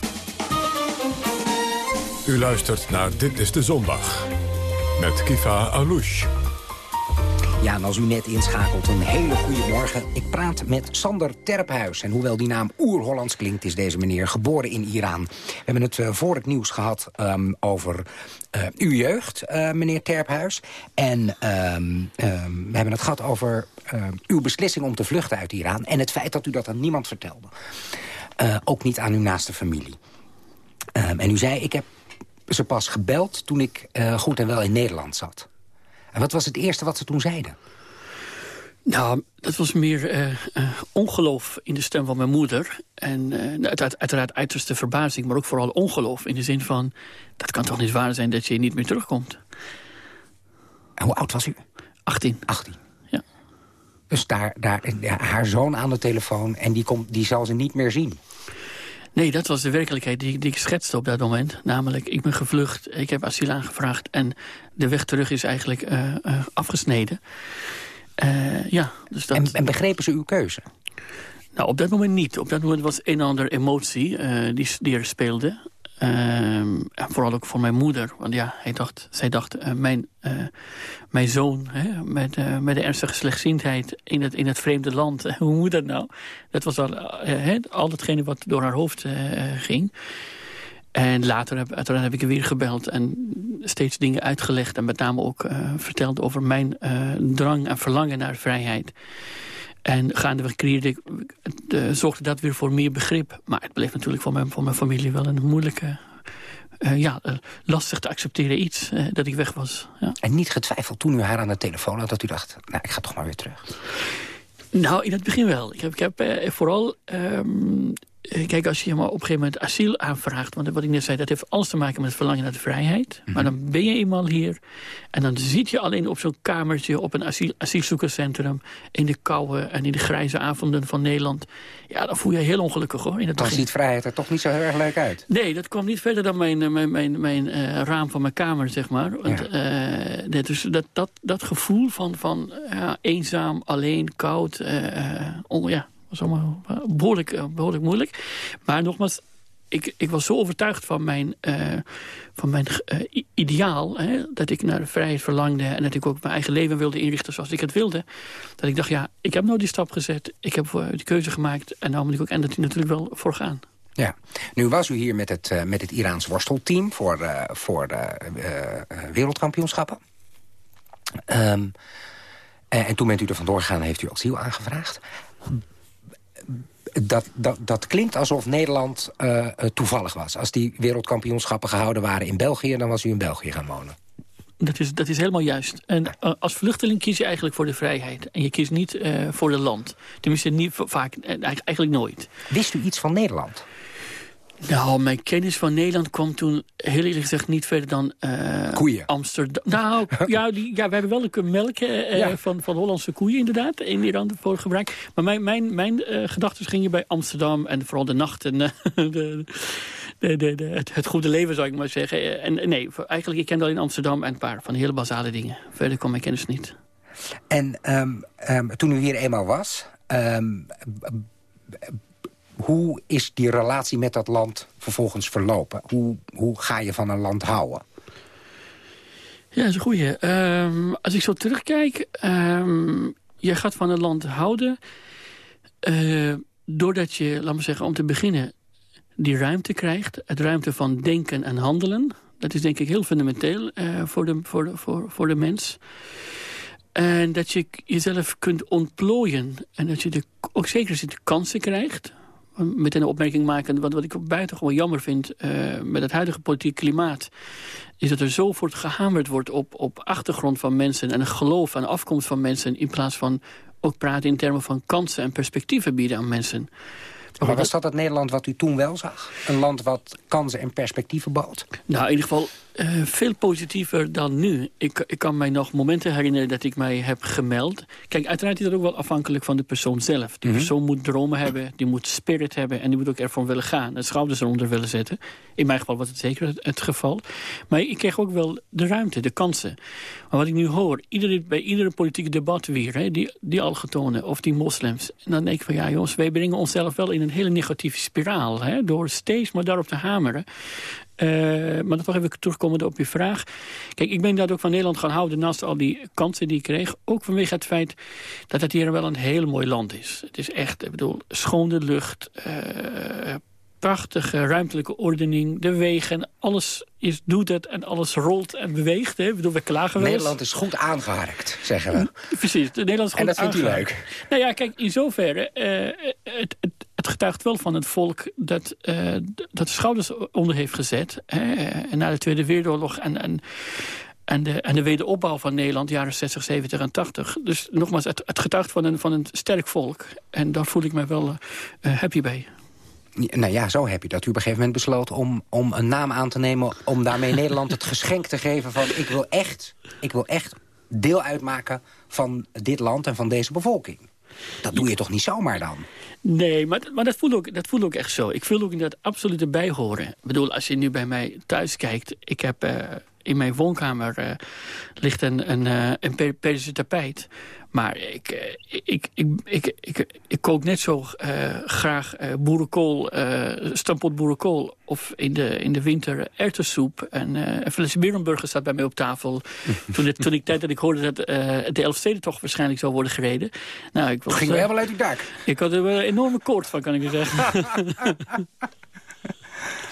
U luistert naar Dit is de Zondag. Met Kifa Alouche. Ja, en als u net inschakelt, een hele goede morgen. Ik praat met Sander Terphuis. En hoewel die naam oer-Hollands klinkt, is deze meneer geboren in Iran. We hebben het uh, voor het nieuws gehad um, over uh, uw jeugd, uh, meneer Terphuis. En um, um, we hebben het gehad over uw beslissing om te vluchten uit Iran... en het feit dat u dat aan niemand vertelde. ook niet aan uw naaste familie. en u zei, ik heb ze pas gebeld toen ik goed en wel in Nederland zat. En wat was het eerste wat ze toen zeiden? Nou, dat was meer uh, uh, ongeloof in de stem van mijn moeder. En uh, uit, uiteraard uiterste verbazing, maar ook vooral ongeloof. In de zin van, dat kan toch niet waar zijn dat je niet meer terugkomt. En hoe oud was u? 18. 18. Ja. Dus daar, daar, haar zoon aan de telefoon en die, komt, die zal ze niet meer zien. Nee, dat was de werkelijkheid die, die ik schetste op dat moment. Namelijk, ik ben gevlucht, ik heb asiel aangevraagd... en de weg terug is eigenlijk uh, uh, afgesneden. Uh, ja, dus dat... en, en begrepen ze uw keuze? Nou, op dat moment niet. Op dat moment was een en ander emotie die, die er speelde. Uh, vooral ook voor mijn moeder. Want ja, hij dacht, zij dacht, uh, mijn, uh, mijn zoon hè, met, uh, met de ernstige slechtziendheid in het, in het vreemde land. hoe moet dat nou? Dat was al, al datgene wat door haar hoofd ging. En later heb, heb ik er weer gebeld en steeds dingen uitgelegd. En met name ook verteld over mijn drang en verlangen naar vrijheid. En gaandeweg creëerde ik, de, zorgde dat weer voor meer begrip. Maar het bleef natuurlijk voor mijn, voor mijn familie wel een moeilijke... Uh, ja, uh, lastig te accepteren iets, uh, dat ik weg was. Ja. En niet getwijfeld toen u haar aan de telefoon had... dat u dacht, nou, ik ga toch maar weer terug? Nou, in het begin wel. Ik heb, ik heb vooral... Um, eh, kijk, als je maar op een gegeven moment asiel aanvraagt... want wat ik net zei, dat heeft alles te maken met het verlangen naar de vrijheid. Maar mhm. dan ben je eenmaal hier... en dan zit je alleen op zo'n kamertje op een asiel, asielzoekerscentrum... in de koude en in de grijze avonden van Nederland. Ja, dan voel je je heel ongelukkig, hoor. In het dan ziet vrijheid er toch niet zo heel erg leuk uit? Nee, dat kwam niet verder dan mijn, mijn, mijn, mijn uh, raam van mijn kamer, zeg maar. Want, ja. uh, dus dat, dat, dat gevoel van, van eenzaam, alleen, koud... Oh, ja, allemaal behoorlijk, eh, behoorlijk moeilijk. Maar nogmaals, ik, ik was zo overtuigd van mijn, uh, van mijn uh, ideaal... Hè, dat ik naar de vrijheid verlangde... en dat ik ook mijn eigen leven wilde inrichten zoals ik het wilde... dat ik dacht, ja, ik heb nou die stap gezet. Ik heb die keuze gemaakt en nou moet ik ook en dat natuurlijk wel voor gaan. Ja, nu was u hier met het, met het Iraans worstelteam... voor, voor de wereldkampioenschappen. Um, en toen bent u er vandoor gegaan en heeft u asiel aangevraagd dat, dat, dat klinkt alsof Nederland uh, toevallig was. Als die wereldkampioenschappen gehouden waren in België... dan was u in België gaan wonen. Dat is, dat is helemaal juist. En uh, als vluchteling kies je eigenlijk voor de vrijheid. En je kiest niet uh, voor het land. Tenminste, niet vaak, eigenlijk nooit. Wist u iets van Nederland? Nou, mijn kennis van Nederland kwam toen heel eerlijk gezegd niet verder dan uh, koeien. Amsterdam. Nou, ja, die, ja, we hebben wel een melk uh, ja. van, van Hollandse koeien inderdaad in Iran voor gebruik. Maar mijn, mijn, mijn uh, gedachten gingen bij Amsterdam en vooral de nacht en de, de, de, het, het, goede leven zou ik maar zeggen. En nee, eigenlijk ik kende al in Amsterdam en een paar van hele basale dingen. Verder kwam mijn kennis niet. En um, um, toen u hier eenmaal was, um, hoe is die relatie met dat land vervolgens verlopen? Hoe, hoe ga je van een land houden? Ja, dat is een goeie. Um, als ik zo terugkijk, um, je gaat van een land houden... Uh, doordat je, laat me zeggen, om te beginnen... die ruimte krijgt, het ruimte van denken en handelen. Dat is denk ik heel fundamenteel uh, voor, de, voor, de, voor, voor de mens. En dat je jezelf kunt ontplooien. En dat je de, ook zeker de kansen krijgt meteen een opmerking maken. Wat, wat ik buitengewoon jammer vind uh, met het huidige politiek klimaat... is dat er zo voor gehamerd wordt op, op achtergrond van mensen... en een geloof aan afkomst van mensen... in plaats van ook praten in termen van kansen en perspectieven bieden aan mensen. Maar was dat het Nederland wat u toen wel zag? Een land wat kansen en perspectieven bood? Nou, in ieder geval uh, veel positiever dan nu. Ik, ik kan mij nog momenten herinneren dat ik mij heb gemeld. Kijk, uiteraard is dat ook wel afhankelijk van de persoon zelf. Die mm -hmm. persoon moet dromen hebben, die moet spirit hebben... en die moet ook ervoor willen gaan, het schouders eronder willen zetten. In mijn geval was het zeker het, het, geval. Maar ik kreeg ook wel de ruimte, de kansen. Maar wat ik nu hoor, iedere, bij iedere politieke debat weer... Hè, die, die allochtonen of die moslims... en dan denk ik van ja jongens, wij brengen onszelf wel in een hele negatieve spiraal... Hè, door steeds maar daarop te hameren. Uh, maar dan toch even terugkomen op je vraag. Kijk, ik ben daar ook van Nederland gaan houden... naast al die kansen die ik kreeg. Ook vanwege het feit dat het hier wel een heel mooi land is. Het is echt, ik bedoel, schone lucht... Uh, prachtige ruimtelijke ordening, de wegen, alles is, doet het en alles rolt en beweegt. Hè. Ik bedoel, we klagen wel Nederland is goed aangeharkt, zeggen we. Precies, Nederland is goed En dat vindt u leuk? Nou ja, kijk, in zoverre, uh, het, het, het getuigt wel van het volk dat, uh, dat de schouders onder heeft gezet. Hè, en na de Tweede Wereldoorlog en, en, en, de, en de wederopbouw van Nederland, jaren 60, 70 en 80. Dus nogmaals, het, het getuigt van een, van een sterk volk. En daar voel ik me wel uh, happy bij. Nou ja, zo heb je dat u op een gegeven moment besloot om, om een naam aan te nemen... om daarmee Nederland het geschenk te geven van... ik wil, echt, ik wil echt deel uitmaken van dit land en van deze bevolking. Dat doe je toch niet zomaar dan? Nee, maar, maar dat, voelt ook, dat voelt ook echt zo. Ik voel ook in dat absoluut erbij horen. Ik bedoel, als je nu bij mij thuis kijkt... ik heb uh, in mijn woonkamer uh, ligt een, een, uh, een tapijt. Maar ik, ik, ik, ik, ik, ik kook net zo uh, graag boerenkool, stampot boerenkool... of in de, in de winter erwtensoep. En een fles Berenburger staat bij mij op tafel. toen, het, toen ik tijd dat ik hoorde dat de Elfstedentocht waarschijnlijk zou worden gereden. Nou, ik was, Ging helemaal uit uw dak? Ik had er wel een enorme koord van, kan ik je zeggen.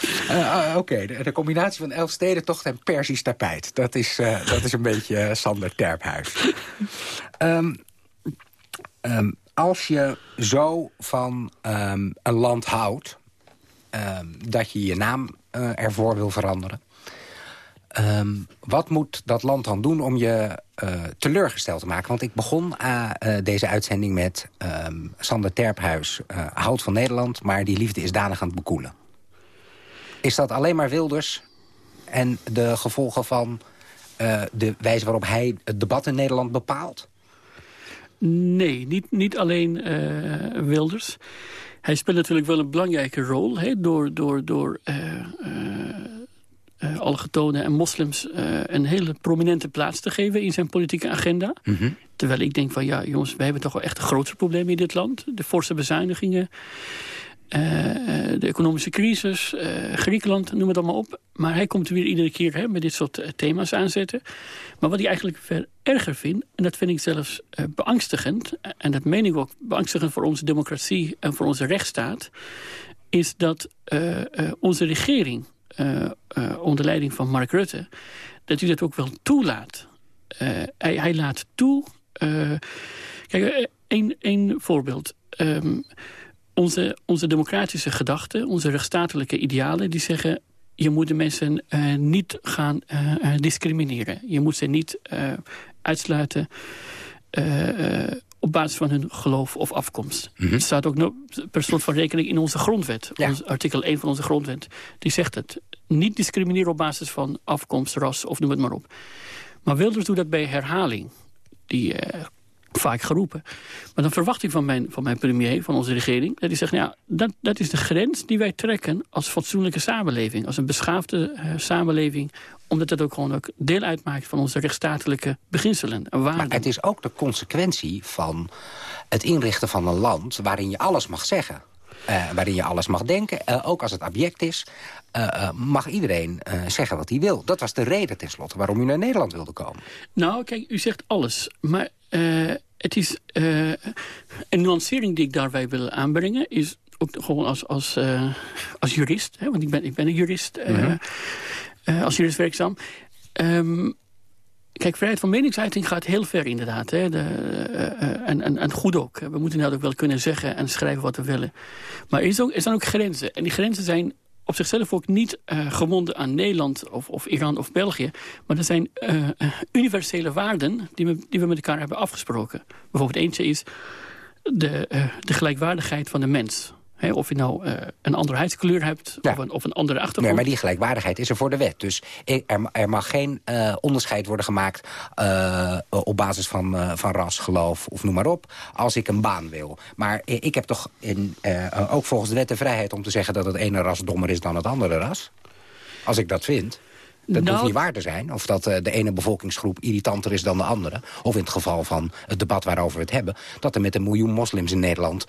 Uh, uh, Oké, de, combinatie van Elfstedentocht en Persisch tapijt. Dat is, uh, dat is een beetje Sander Terphuis. um, um, als je zo van um, een land houdt... dat je je naam ervoor wil veranderen... wat moet dat land dan doen om je teleurgesteld te maken? Want ik begon deze uitzending met... Sander Terphuis houdt van Nederland... maar die liefde is danig aan het bekoelen. Is dat alleen maar Wilders en de gevolgen van uh, de wijze waarop hij het debat in Nederland bepaalt? Nee, niet, niet alleen uh, Wilders. Hij speelt natuurlijk wel een belangrijke rol... Door, door, door uh, allochtonen en moslims een hele prominente plaats te geven... in zijn politieke agenda. Mm -hmm. Terwijl ik denk van, ja jongens, we hebben toch wel echt een grootste probleem in dit land. De forse bezuinigingen... Uh, de economische crisis, uh, Griekenland, noem het allemaal op. Maar hij komt weer iedere keer hè, met dit soort thema's aanzetten. Maar wat ik eigenlijk ver erger vind, en dat vind ik zelfs beangstigend... en dat meen ik ook beangstigend voor onze democratie en voor onze rechtsstaat... is dat onze regering, onder leiding van Mark Rutte... dat hij dat ook wel toelaat. Hij, hij, laat toe... kijk, één voorbeeld... Um, onze, onze democratische gedachten, onze rechtsstatelijke idealen... die zeggen, je moet de mensen niet gaan discrimineren. Je moet ze niet uitsluiten op basis van hun geloof of afkomst. Mm Het staat ook nog per slot van rekening in onze grondwet. Ons, artikel 1 van onze grondwet. Die zegt het. Niet discrimineren op basis van afkomst, ras of noem het maar op. Maar Wilders doet dat bij herhaling. Die uh, vaak geroepen. Maar dan verwacht ik van mijn, van mijn premier, van onze regering... dat hij zegt, nou ja, dat, dat is de grens die wij trekken als fatsoenlijke samenleving. Als een beschaafde uh, samenleving omdat het ook gewoon ook deel uitmaakt van onze rechtsstatelijke beginselen en. Maar het is ook de consequentie van het inrichten van een land... waarin je alles mag zeggen. Uh, waarin je alles mag denken, uh, ook als het object is... Uh, mag iedereen zeggen wat hij wil. Dat was de reden tenslotte waarom u naar Nederland wilde komen. Nou, kijk, u zegt alles. Maar het is een nuancering die ik daarbij wil aanbrengen... is ook gewoon als, als, als jurist, hè, want ik ben, ik ben een jurist... Mm -hmm uh, als jurist werkzaam. Um, kijk, vrijheid van meningsuiting gaat heel ver inderdaad. Hè. De, uh, en, en, en, goed ook. We moeten dat ook wel kunnen zeggen en schrijven wat we willen. Maar er, is ook, er zijn ook grenzen. En die grenzen zijn op zichzelf ook niet uh, gebonden aan Nederland of, of, Iran of België. Maar dat zijn universele waarden die we, die we met elkaar hebben afgesproken. Bijvoorbeeld eentje is de, de gelijkwaardigheid van de mens of je nou uh, een andere huidskleur hebt of, een, of een andere achtergrond. Nee, maar die gelijkwaardigheid is er voor de wet. Dus er, er mag geen uh, onderscheid worden gemaakt uh, op basis van, van ras, geloof of noem maar op. Als ik een baan wil. Maar ik heb toch in, ook volgens de wet de vrijheid om te zeggen... dat het ene ras dommer is dan het andere ras. Als ik dat vind. Dat nou, hoeft niet waar te zijn. Of dat de ene bevolkingsgroep irritanter is dan de andere. Of in het geval van het debat waarover we het hebben... dat er met een miljoen moslims in Nederland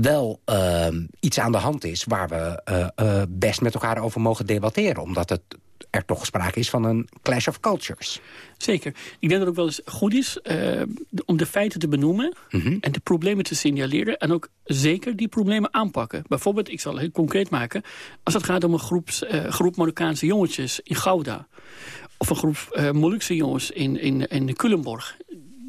wel uh, iets aan de hand is... waar we uh, uh, best met elkaar over mogen debatteren. Omdat het er toch sprake is van een clash of cultures. Zeker. Ik denk dat het ook wel eens goed is uh, om de feiten te benoemen... Mm -hmm. en de problemen te signaleren en ook zeker die problemen aanpakken. Bijvoorbeeld, ik zal het heel concreet maken... als het gaat om een groep, uh, groep Marokkaanse jongetjes in Gouda... of een groep uh, Molukse jongens in, in, in Culemborg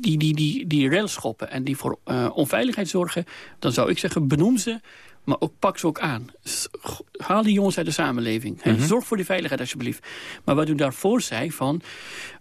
die, die, die, die rails schoppen en die voor uh, onveiligheid zorgen... dan zou ik zeggen, benoem ze, maar ook pak ze ook aan. Haal die jongens uit de samenleving. Mm -hmm. Zorg voor die veiligheid alsjeblieft. Maar wat u daarvoor zei van...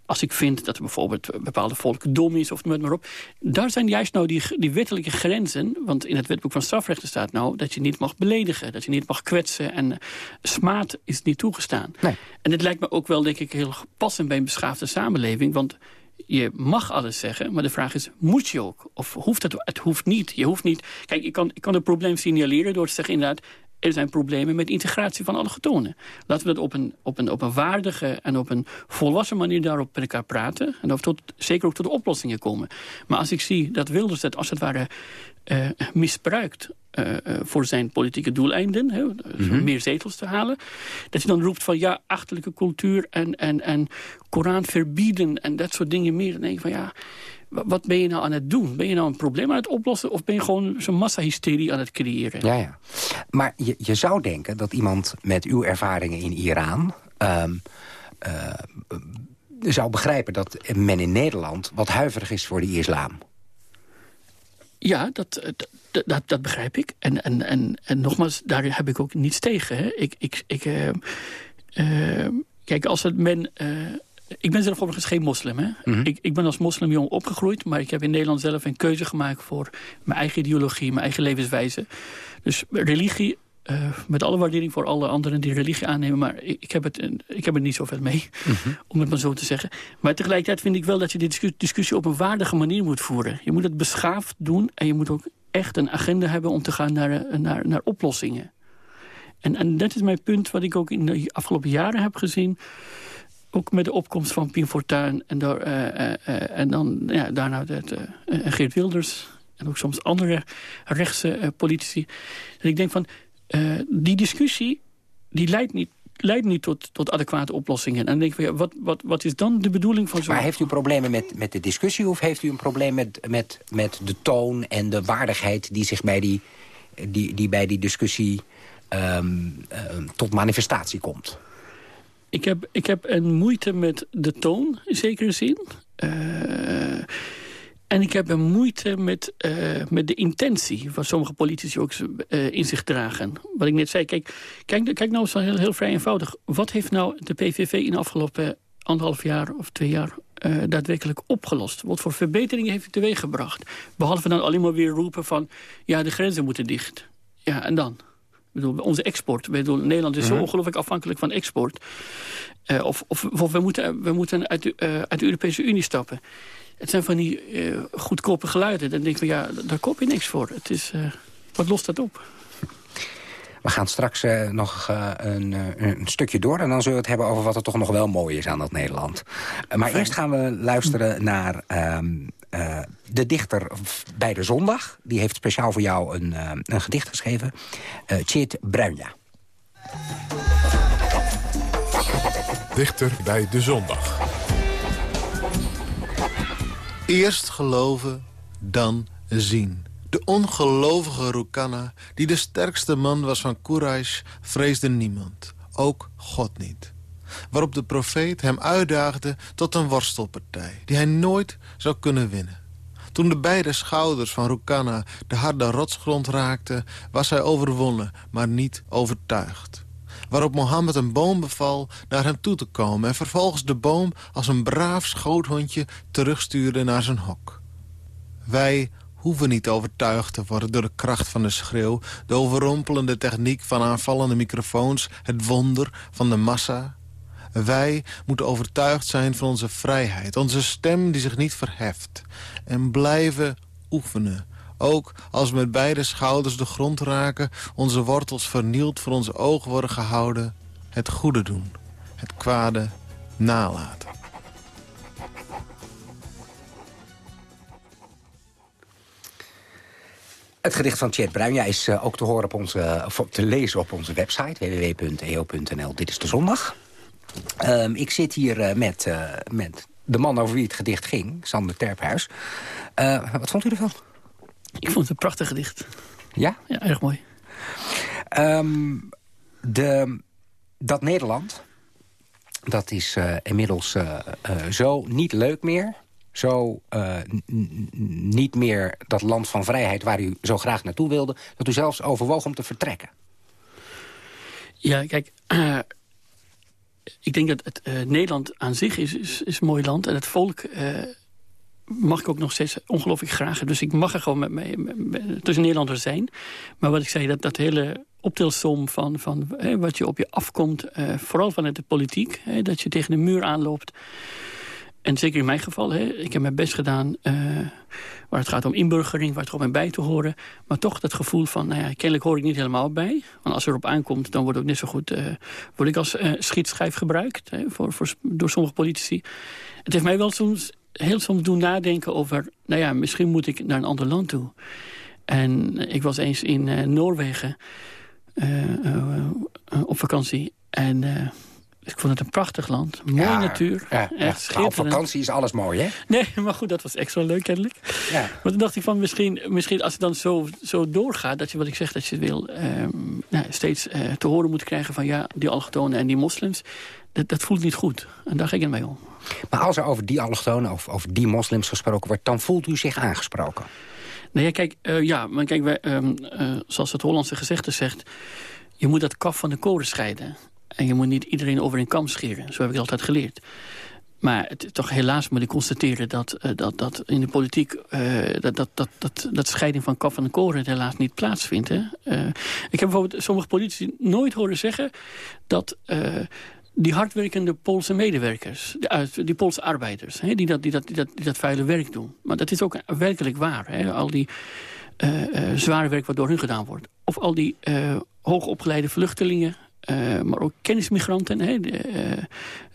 als ik vind dat er bijvoorbeeld bepaalde volken dom is of met maar op... daar zijn juist nou die, die wettelijke grenzen... want in het wetboek van strafrechten staat nou... dat je niet mag beledigen, dat je niet mag kwetsen... en smaad is niet toegestaan. Nee. En het lijkt me ook wel, denk ik, heel passend bij een beschaafde samenleving... want je mag alles zeggen, maar de vraag is, moet je ook? Of hoeft het? Het hoeft niet. Je hoeft niet. Kijk, ik kan, ik kan het probleem signaleren door te zeggen inderdaad... er zijn problemen met integratie van alle getonen. Laten we dat op een, op een, op een waardige en op een volwassen manier daarop met elkaar praten. En of tot, zeker ook tot oplossingen komen. Maar als ik zie dat Wilders dat als het ware uh, misbruikt uh, voor zijn politieke doeleinden, hè, mm -hmm. meer zetels te halen. Dat hij dan roept van ja, achterlijke cultuur en, en, en Koran verbieden en dat soort dingen meer. Dan denk ik van ja, wat ben je nou aan het doen? Ben je nou een probleem aan het oplossen of ben je gewoon zo'n massahysterie aan het creëren? Ja, ja. Maar je, je zou denken dat iemand met uw ervaringen in Iran... Um, uh, zou begrijpen dat men in Nederland wat huiverig is voor de islam. Ja, dat, dat, dat, dat, begrijp ik. En, en, en, en nogmaals, daar heb ik ook niets tegen. Hè. Ik, ik, ik, uh, uh, kijk, als het men... Uh, ik ben zelf overigens geen moslim. Hè? Mm -hmm. ik, ik ben als moslimjong opgegroeid... maar ik heb in Nederland zelf een keuze gemaakt... voor mijn eigen ideologie, mijn eigen levenswijze. Dus religie uh, met alle waardering voor alle anderen die religie aannemen... maar ik, ik heb, het, ik heb er niet zoveel mee, mm -hmm. om het maar zo te zeggen. Maar tegelijkertijd vind ik wel dat je die discussie op een waardige manier moet voeren. Je moet het beschaafd doen en je moet ook echt een agenda hebben... om te gaan naar, naar, naar oplossingen. En, en dat is mijn punt wat ik ook in de afgelopen jaren heb gezien ook met de opkomst van Pien Fortuyn en, door, uh, uh, uh, en dan ja, daarna het, Geert Wilders... en ook soms andere rechtse politici. Dat ik denk van, die discussie die leidt niet leidt niet tot, tot adequate oplossingen. En dan denk ik, wat, wat, wat is dan de bedoeling van zo'n... Maar heeft u problemen met, met de discussie... of heeft u een probleem met, met, met de toon en de waardigheid... die, zich bij die, die, die bij die discussie um, um, tot manifestatie komt? Ik heb, ik heb een moeite met de toon, in zekere zin. Uh, En ik heb een moeite met, uh, met de intentie... wat sommige politici ook uh, in zich dragen. Wat ik net zei, kijk, kijk, kijk nou eens heel, heel vrij eenvoudig. Wat heeft nou de PVV in de afgelopen anderhalf jaar of twee jaar... Uh, daadwerkelijk opgelost? Wat voor verbeteringen heeft het teweeggebracht? Behalve dan alleen maar weer roepen van... ja, de grenzen moeten dicht. Ja, en dan? Ik bedoel, onze export. Ik bedoel, Nederland is zo mhm. ongelooflijk afhankelijk van export. Uh, of, of, of, we moeten, we moeten uit, de, uh, uit de Europese Unie stappen. Het zijn van die uh, goedkope geluiden. Dan denk ik van ja, daar koop je niks voor. Het is, wat lost dat op? We gaan straks uh, nog uh, een, een, stukje door. En dan zullen we het hebben over wat er toch nog wel mooi is aan dat Nederland. maar eerst gaan we luisteren naar ehm, de dichter bij de zondag. Die heeft speciaal voor jou een, een gedicht geschreven. Tjeerd Bruinja. Dichter bij de zondag. Eerst geloven, dan zien. De ongelovige Rukana, die de sterkste man was van Quraysh, vreesde niemand. Ook God niet. Waarop de profeet hem uitdaagde tot een worstelpartij... die hij nooit zou kunnen winnen. Toen de beide schouders van Rukana de harde rotsgrond raakten... was hij overwonnen, maar niet overtuigd waarop Mohammed een boom beval naar hem toe te komen... en vervolgens de boom als een braaf schoothondje terugstuurde naar zijn hok. Wij hoeven niet overtuigd te worden door de kracht van de schreeuw... de overrompelende techniek van aanvallende microfoons... het wonder van de massa. Wij moeten overtuigd zijn van onze vrijheid, onze stem die zich niet verheft... en blijven oefenen ook als met beide schouders de grond raken... onze wortels vernield voor onze ogen worden gehouden... het goede doen, het kwade nalaten. Het gedicht van Chet Bruinja is uh, ook te, horen op onze, of te lezen op onze website www.eo.nl. Dit is de zondag. Um, ik zit hier uh, met, uh, met de man over wie het gedicht ging, Sander Terphuis. wat vond u ervan? Ik vond het een prachtig gedicht. Ja? Ja, erg mooi. Um, de, dat Nederland, dat is uh, inmiddels uh, uh, zo niet leuk meer. Zo niet meer dat land van vrijheid waar u zo graag naartoe wilde... dat u zelfs overwoog om te vertrekken. Ja, kijk... ik denk dat het, Nederland aan zich is, is, is, een mooi land. En het volk mag ik ook nog steeds ongelooflijk graag. Dus ik mag er gewoon met, met, tussen Nederlanders zijn. Maar wat ik zei, dat, dat hele optelsom van, van hè, wat je op je afkomt... Uh, vooral vanuit de politiek, hè, dat je tegen de muur aanloopt... En zeker in mijn geval, hè, ik heb mijn best gedaan... Uh, waar het gaat om inburgering, waar het gewoon bij te horen. Maar toch dat gevoel van, nou ja, kennelijk hoor ik niet helemaal bij. Want als er op aankomt, dan wordt ook net zo goed... Uh, word ik als uh, schietschijf gebruikt hè, voor, voor, door sommige politici. Het heeft mij wel soms heel soms doen nadenken over... nou ja, misschien moet ik naar een ander land toe. En ik was eens in uh, Noorwegen uh, uh, op vakantie. En ik vond het een prachtig land. Mooie natuur. Ja, echt schitterend. op vakantie is alles mooi, hè? Nee, maar goed, dat was extra leuk kennelijk. Ja. Maar toen dacht ik van misschien, misschien als het dan zo, zo doorgaat... dat je wat ik zeg, dat je wil ehm, nou, steeds te horen moet krijgen van... ja, die allochtonen en die moslims, dat, dat voelt niet goed. En daar ging het mee om. Maar als er over die allochtonen of over die moslims gesproken wordt... dan voelt u zich aangesproken? Nee, kijk, uh, ja, maar kijk um, uh, zoals het Hollandse gezegde zegt... je moet dat kaf van de koren scheiden. En je moet niet iedereen over een kam scheren. Zo heb ik altijd geleerd. Maar het, toch helaas moet ik constateren dat, uh, dat, dat in de politiek... dat, dat, dat, dat, dat scheiding van kaf van de koren helaas niet plaatsvindt. Ik heb bijvoorbeeld sommige politici nooit horen zeggen... dat die hardwerkende Poolse medewerkers, die Poolse arbeiders... Hè, die, dat, die, dat, die, dat, die dat vuile werk doen. Maar dat is ook werkelijk waar. Hè, al die uh, uh, zware werk wat door hun gedaan wordt. Of al die uh, hoogopgeleide vluchtelingen... maar ook kennismigranten, hè, de,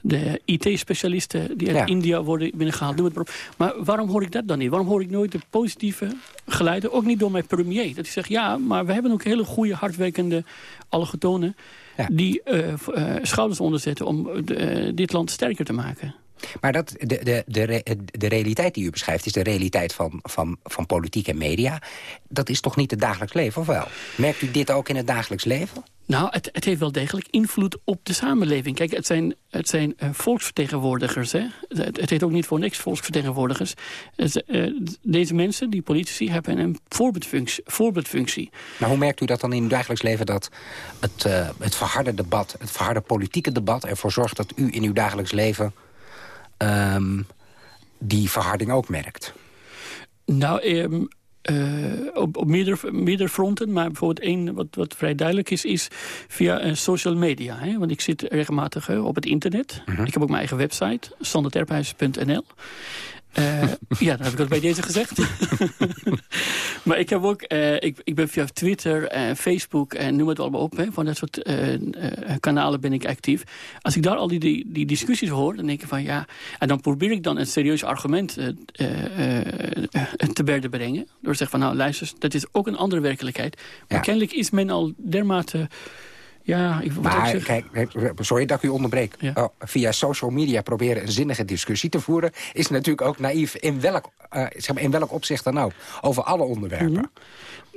de IT-specialisten die uit India worden binnengehaald. Noem het maar, op. maar waarom hoor ik dat dan niet? Waarom hoor ik nooit de positieve geluiden? Ook niet door mijn premier. Dat hij zegt, ja, maar we hebben ook hele goede, hardwerkende allochtonen die uh, uh, schouders onderzetten om uh, dit land sterker te maken. Maar dat, de, de, de, de realiteit die u beschrijft is de realiteit van, van, van politiek en media. Dat is toch niet het dagelijks leven, of wel? Merkt u dit ook in het dagelijks leven? Nou, het, het, heeft wel degelijk invloed op de samenleving. Kijk, het zijn, het zijn uh, volksvertegenwoordigers. Hè? Het, het heet ook niet voor niks volksvertegenwoordigers. Uh, deze mensen, die politici, hebben een voorbeeldfunctie. voorbeeldfunctie. Maar hoe merkt u dat dan in uw dagelijks leven... dat het, uh, het verharde debat, het verharde politieke debat... ervoor zorgt dat u in uw dagelijks leven... Um, die verharding ook merkt? Nou, um, uh, op, op meerdere, meerdere fronten. Maar bijvoorbeeld één wat, wat vrij duidelijk is, is via uh, social media. Hè? Want ik zit regelmatig uh, op het internet. Mhm. -huh. Ik heb ook mijn eigen website, sanderterphuis.nl. Uh, ja, dat heb ik ook bij deze gezegd. maar ik heb ook, uh, ik, ik ben via Twitter en Facebook en noem het allemaal op. Hè, van dat soort uh, kanalen ben ik actief. Als ik daar al die, die, die, discussies hoor, dan denk ik van ja... En dan probeer ik dan een serieus argument te berden brengen. Door te zeggen van nou luister, dat is ook een andere werkelijkheid. Maar ja. kennelijk is men al dermate ja, ik, maar kijk, sorry dat ik u onderbreek. Oh, via social media proberen een zinnige discussie te voeren... is natuurlijk ook naïef in welk, uh, zeg maar, in welk opzicht dan ook. Over alle onderwerpen. Mm -hmm.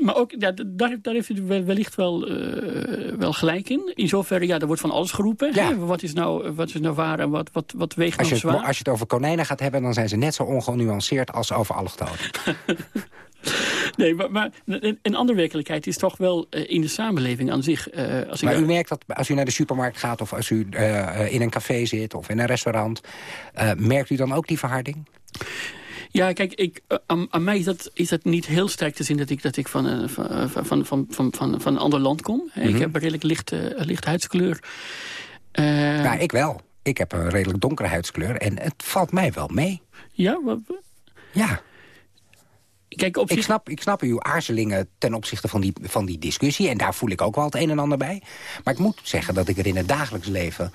Maar ook, ja, daar, daar heeft u wellicht wel, uh, wel gelijk in. In zoverre, ja, er wordt van alles geroepen. Ja. Hè? Wat, is nou, wat is nou waar en wat, wat, wat weegt als nou je zwaar? als je het over konijnen gaat hebben... dan zijn ze net zo ongenuanceerd als over allochtonen. Nee, maar, maar, een andere werkelijkheid is toch wel uh, in de samenleving aan zich. Uh, als maar u merkt dat als u naar de supermarkt gaat... of als u uh, in een café zit of in een restaurant... merkt u dan ook die verharding? Ja, kijk, ik, aan, aan, mij is dat, is dat niet heel sterk te zien dat ik, dat ik van, uh, van, van, van, van, van, van een ander land kom. Mm -hmm. Ik heb een redelijk lichte, lichte huidskleur. Uh, ja, ik wel. Ik heb een redelijk donkere huidskleur en het valt mij wel mee. Ja? Wat? Ja. Kijk, op ik, snap, ik snap uw aarzelingen ten opzichte van die, van die discussie. En daar voel ik ook wel het een en ander bij. Maar ik moet zeggen dat ik er in het dagelijks leven...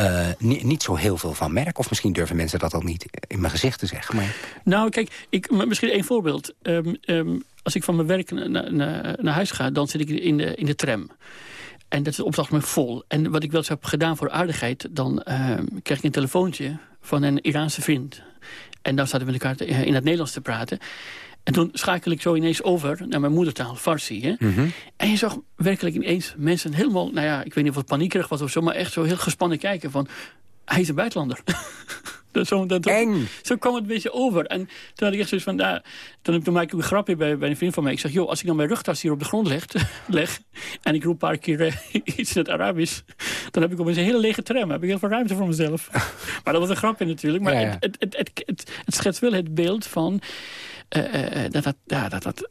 Uh, niet, niet zo heel veel van merk. Of misschien durven mensen dat al niet in mijn gezicht te zeggen. Maar... Nou, kijk, ik, misschien één voorbeeld. Um, um, als ik van mijn werk naar, naar, naar huis ga, dan zit ik in de, in de tram. En dat is opdracht me vol. En wat ik wel eens heb gedaan voor aardigheid... dan uh, krijg ik een telefoontje van een Iraanse vriend. En dan zaten we met elkaar in het Nederlands te praten. En toen schakel ik zo ineens over naar mijn moedertaal, Farsi. Hè? Mm -hmm. En je zag werkelijk ineens mensen helemaal... nou ja, ik weet niet of het paniekerig was of zo... maar echt zo heel gespannen kijken van... hij is een buitenlander. dat, zo, dat, Eng. zo kwam het een beetje over. En toen had ik echt zoiets van... Nou, toen, toen maak ik een grapje bij, bij een vriend van mij. Ik zeg, joh, als ik dan mijn rugtas hier op de grond leg... leg en ik roep een paar keer uh, iets in het Arabisch... dan heb ik opeens een hele lege tram. Dan heb ik heel veel ruimte voor mezelf. maar dat was een grapje natuurlijk. Maar ja, ja. Het, het, het, het, het schetst wel het beeld van... Uh, uh, dat dat, ja, dat, dat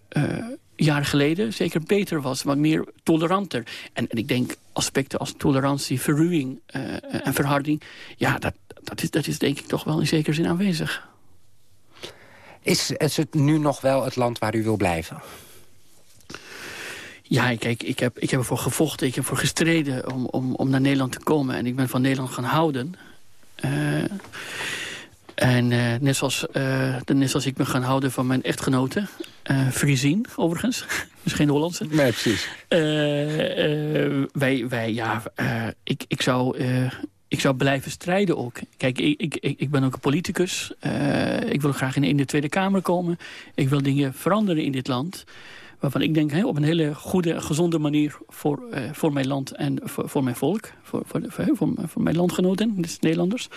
jaren geleden zeker beter was, wat meer toleranter. En, en ik denk aspecten als tolerantie, verruwing en verharding... ja, dat, dat, is, dat is denk ik toch wel in zekere zin aanwezig. Is, is het nu nog wel het land waar u wil blijven? Ja, kijk, ik heb, ik heb ervoor gevochten, ik heb ervoor gestreden om, om, om naar Nederland te komen. En ik ben van Nederland gaan houden. En uh, net, zoals, uh, net zoals ik me gaan houden van mijn echtgenote. Uh, Friesien, overigens. dus geen Hollandse. Nee, precies. wij, wij, ja, ik, ik, zou, ik zou blijven strijden ook. Kijk, ik, ik, ik ben ook een politicus. ik wil graag in, in de Tweede Kamer komen. Ik wil dingen veranderen in dit land waarvan ik denk op een hele goede, gezonde manier voor, uh, voor mijn land en voor, voor mijn volk, voor, voor, voor, voor, mijn landgenoten, dus Nederlanders.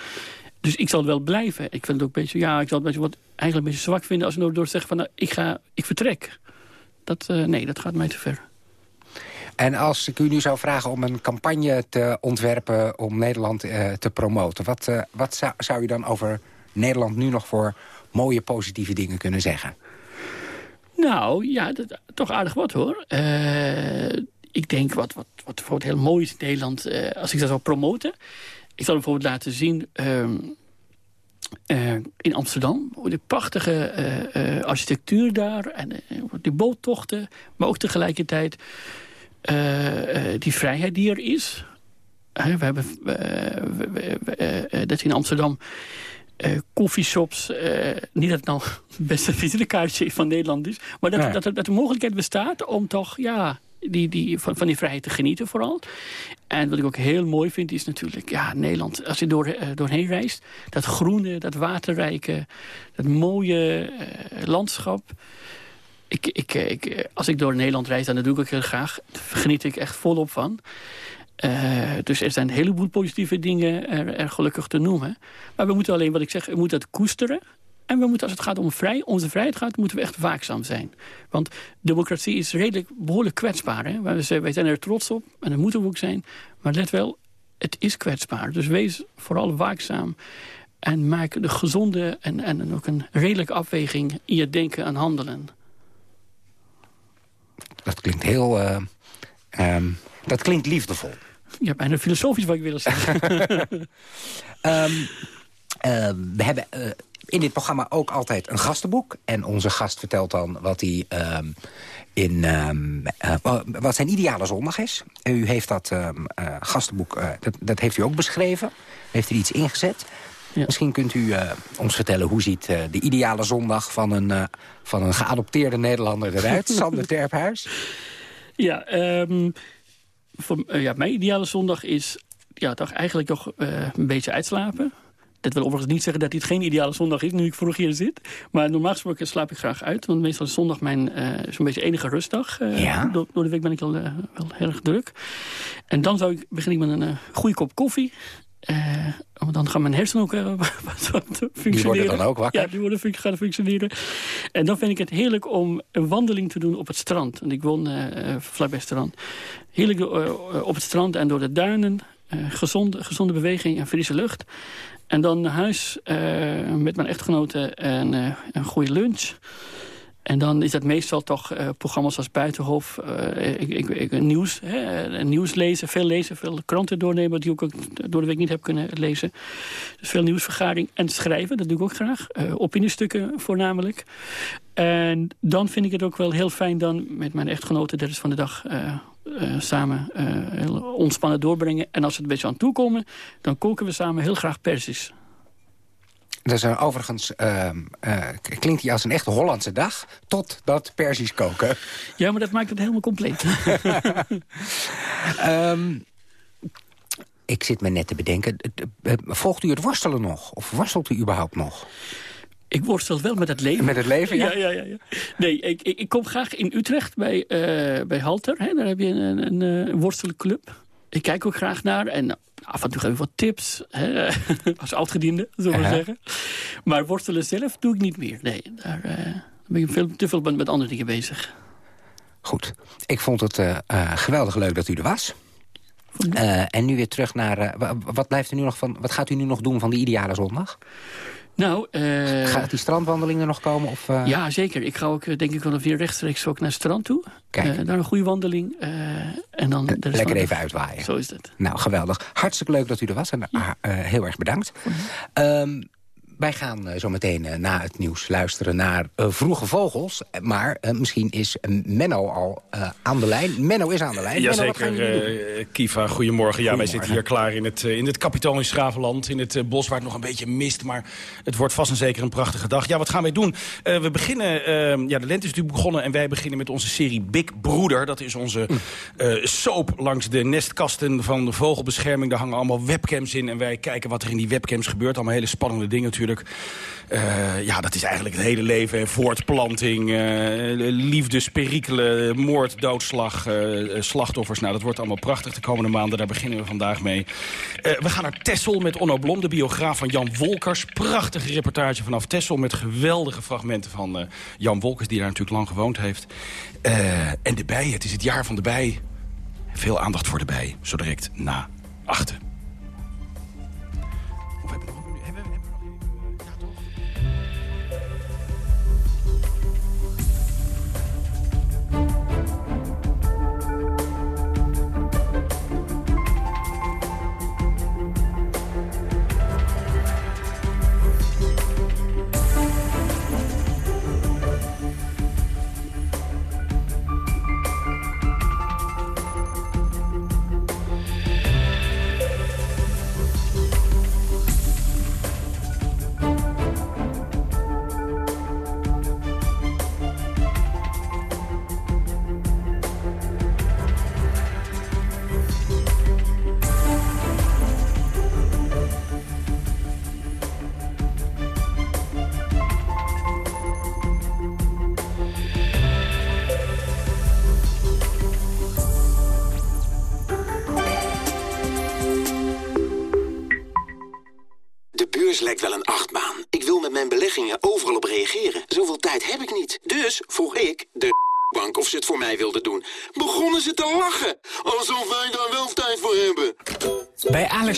Dus ik zal wel blijven. Ik vind het ook een beetje, ja, ik zal het beetje wat, eigenlijk een beetje zwak vinden als ik door te zeggen van, nou, ik ga, ik vertrek. Dat, uh, nee, dat gaat mij te ver. En als ik u nu zou vragen om een campagne te ontwerpen om Nederland uh, te promoten, wat, uh, wat zou, zou u dan over Nederland nu nog voor mooie positieve dingen kunnen zeggen? Nou, ja, dat, toch aardig wat hoor. ik denk wat, wat, wat bijvoorbeeld heel mooi is in Nederland, als ik dat zou promoten ik zal bijvoorbeeld laten zien... Um, uh, in Amsterdam, de prachtige uh, uh, architectuur daar... en die boottochten, maar ook tegelijkertijd die vrijheid die er is. we hebben dat in Amsterdam... koffieshops, niet dat het nou het beste visitekaartje van Nederland is... maar dat, ja. dat, dat, dat de mogelijkheid bestaat om toch... ja die, die, van, van die vrijheid te genieten vooral. En wat ik ook heel mooi vind is natuurlijk... ja, Nederland, als je door, uh, doorheen reist... dat groene, dat waterrijke, dat mooie uh, landschap... ik, ik, ik, als ik door Nederland reis, dan dat doe ik ook heel graag. Daar geniet ik echt volop van. Dus er zijn een heleboel positieve dingen er, er, gelukkig te noemen. Maar we moeten alleen, wat ik zeg, we moeten het koesteren. En we moeten, als het gaat om vrij, onze vrijheid gaat, moeten we echt waakzaam zijn. Want democratie is redelijk behoorlijk kwetsbaar. Hè? Wij, zijn er trots op en dat moeten we ook zijn. Maar let wel, het is kwetsbaar. Dus wees vooral waakzaam. En maak de gezonde en, en ook een redelijke afweging in je denken en handelen. Dat klinkt heel... Uh, um, dat klinkt liefdevol. Ja, bijna filosofisch wat ik wil zeggen. um, uh, we hebben uh, in dit programma ook altijd een gastenboek. En onze gast vertelt dan wat hij... Um, in, um, uh, wat zijn ideale zondag is. U heeft dat um, uh, gastenboek, uh, dat, dat, heeft u ook beschreven. Heeft er iets ingezet. Ja. Misschien kunt u ons vertellen hoe ziet de ideale zondag... van een, van een geadopteerde Nederlander eruit, Sander Terphuis? Ja, um, voor, ja, mijn ideale zondag is ja, toch eigenlijk nog een beetje uitslapen. Dat wil overigens niet zeggen dat dit geen ideale zondag is, nu ik vroeg hier zit. Maar normaal gesproken slaap ik graag uit. Want meestal is zondag mijn uh, zo'n beetje enige rustdag. Uh, ja. door, door, de week ben ik al uh, wel heel erg druk. En dan zou ik, begin ik met een goede kop koffie. dan gaan mijn hersenen ook wat, wat functioneren. Die worden dan ook wakker? Ja, die worden gaan functioneren. En dan vind ik het heerlijk om een wandeling te doen op het strand. Want ik woon vlakbij het strand. Heerlijk op het strand en door de duinen. gezonde, gezonde beweging en frisse lucht. En dan naar huis uh, met mijn echtgenote en uh, een goede lunch. En dan is dat meestal toch uh, programma's als Buitenhof, ik, ik, ik, nieuws, hè, nieuws lezen, veel lezen, veel kranten doornemen... die ik ook door de week niet heb kunnen lezen. Dus veel nieuwsvergadering en schrijven, dat doe ik ook graag. opiniestukken voornamelijk. En dan vind ik het ook wel heel fijn dan met mijn echtgenote... de rest van de dag uh, samen uh, heel ontspannen doorbrengen. En als we het een beetje aan toekomen, dan koken we samen heel graag persisch. Dat is uh, overigens, uh, klinkt hij als een echte Hollandse dag, tot dat persisch koken. Ja, maar dat maakt het helemaal compleet. um, ik zit me net te bedenken, volgt u het worstelen nog? Of worstelt u überhaupt nog? Ik worstel wel met het leven. Met het leven, ja? Ja, ja, ja. Nee, ik, ik, ik kom graag in Utrecht bij, uh, bij Halter. Hè. Daar heb je een, een, een eh, worstelclub. Ik kijk ook graag naar. En af en toe geef ik wat tips. Hè. Als oudgediende, zullen we uh -huh. zeggen. Maar worstelen zelf doe ik niet meer. Nee, daar uh, ben ik veel, te veel met andere dingen bezig. Goed. Ik vond het geweldig leuk dat u er was. en nu weer terug naar... wat, blijft er nu nog van, wat gaat u nu nog doen van die ideale zondag? Nou, uh, Gaat die strandwandeling er nog komen? Of, uh... Ja, zeker. Ik ga ook denk ik wel weer rechtstreeks ook naar het strand toe. Kijk. Uh, daar een goede wandeling. en dan Lekker even uitwaaien. Zo is het. Nou, geweldig. Hartstikke leuk dat u er was. En ja. heel erg bedankt. Um, wij gaan uh, zo meteen uh, na het nieuws luisteren naar uh, Vroege Vogels. Maar misschien is Menno al aan de lijn. Menno is aan de lijn. Jazeker, Kiva. Goedemorgen. Ja, wij zitten hier klaar in het, in het kapitool in Schravenland. In het bos waar het nog een beetje mist. Maar het wordt vast en zeker een prachtige dag. Ja, wat gaan wij doen? we beginnen... Ja, de lente is natuurlijk begonnen. En wij beginnen met onze serie Big Broeder. Dat is onze soap langs de nestkasten van de vogelbescherming. Daar hangen allemaal webcams in. En wij kijken wat er in die webcams gebeurt. Allemaal hele spannende dingen natuurlijk. Uh, ja, dat is eigenlijk het hele leven. Voortplanting, uh, liefdesperikelen, moord, doodslag, uh, slachtoffers. Nou, dat wordt allemaal prachtig de komende maanden. Daar beginnen we vandaag mee. we gaan naar Tessel met Onno Blom, de biograaf van Jan Wolkers. Prachtige reportage vanaf Tessel met geweldige fragmenten van Jan Wolkers... die daar natuurlijk lang gewoond heeft. en de bij, het is het jaar van de bij. Veel aandacht voor de bij, zo direct na achten.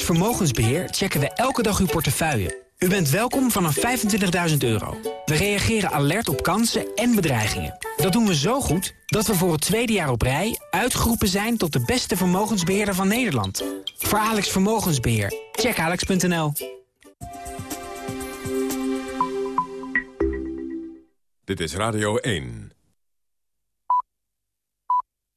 Vermogensbeheer checken we elke dag uw portefeuille. U bent welkom vanaf 25.000 euro. We reageren alert op kansen en bedreigingen. Dat doen we zo goed dat we voor het tweede jaar op rij... uitgeroepen zijn tot de beste vermogensbeheerder van Nederland. Voor Alex Vermogensbeheer. Check alex.nl. Dit is Radio 1.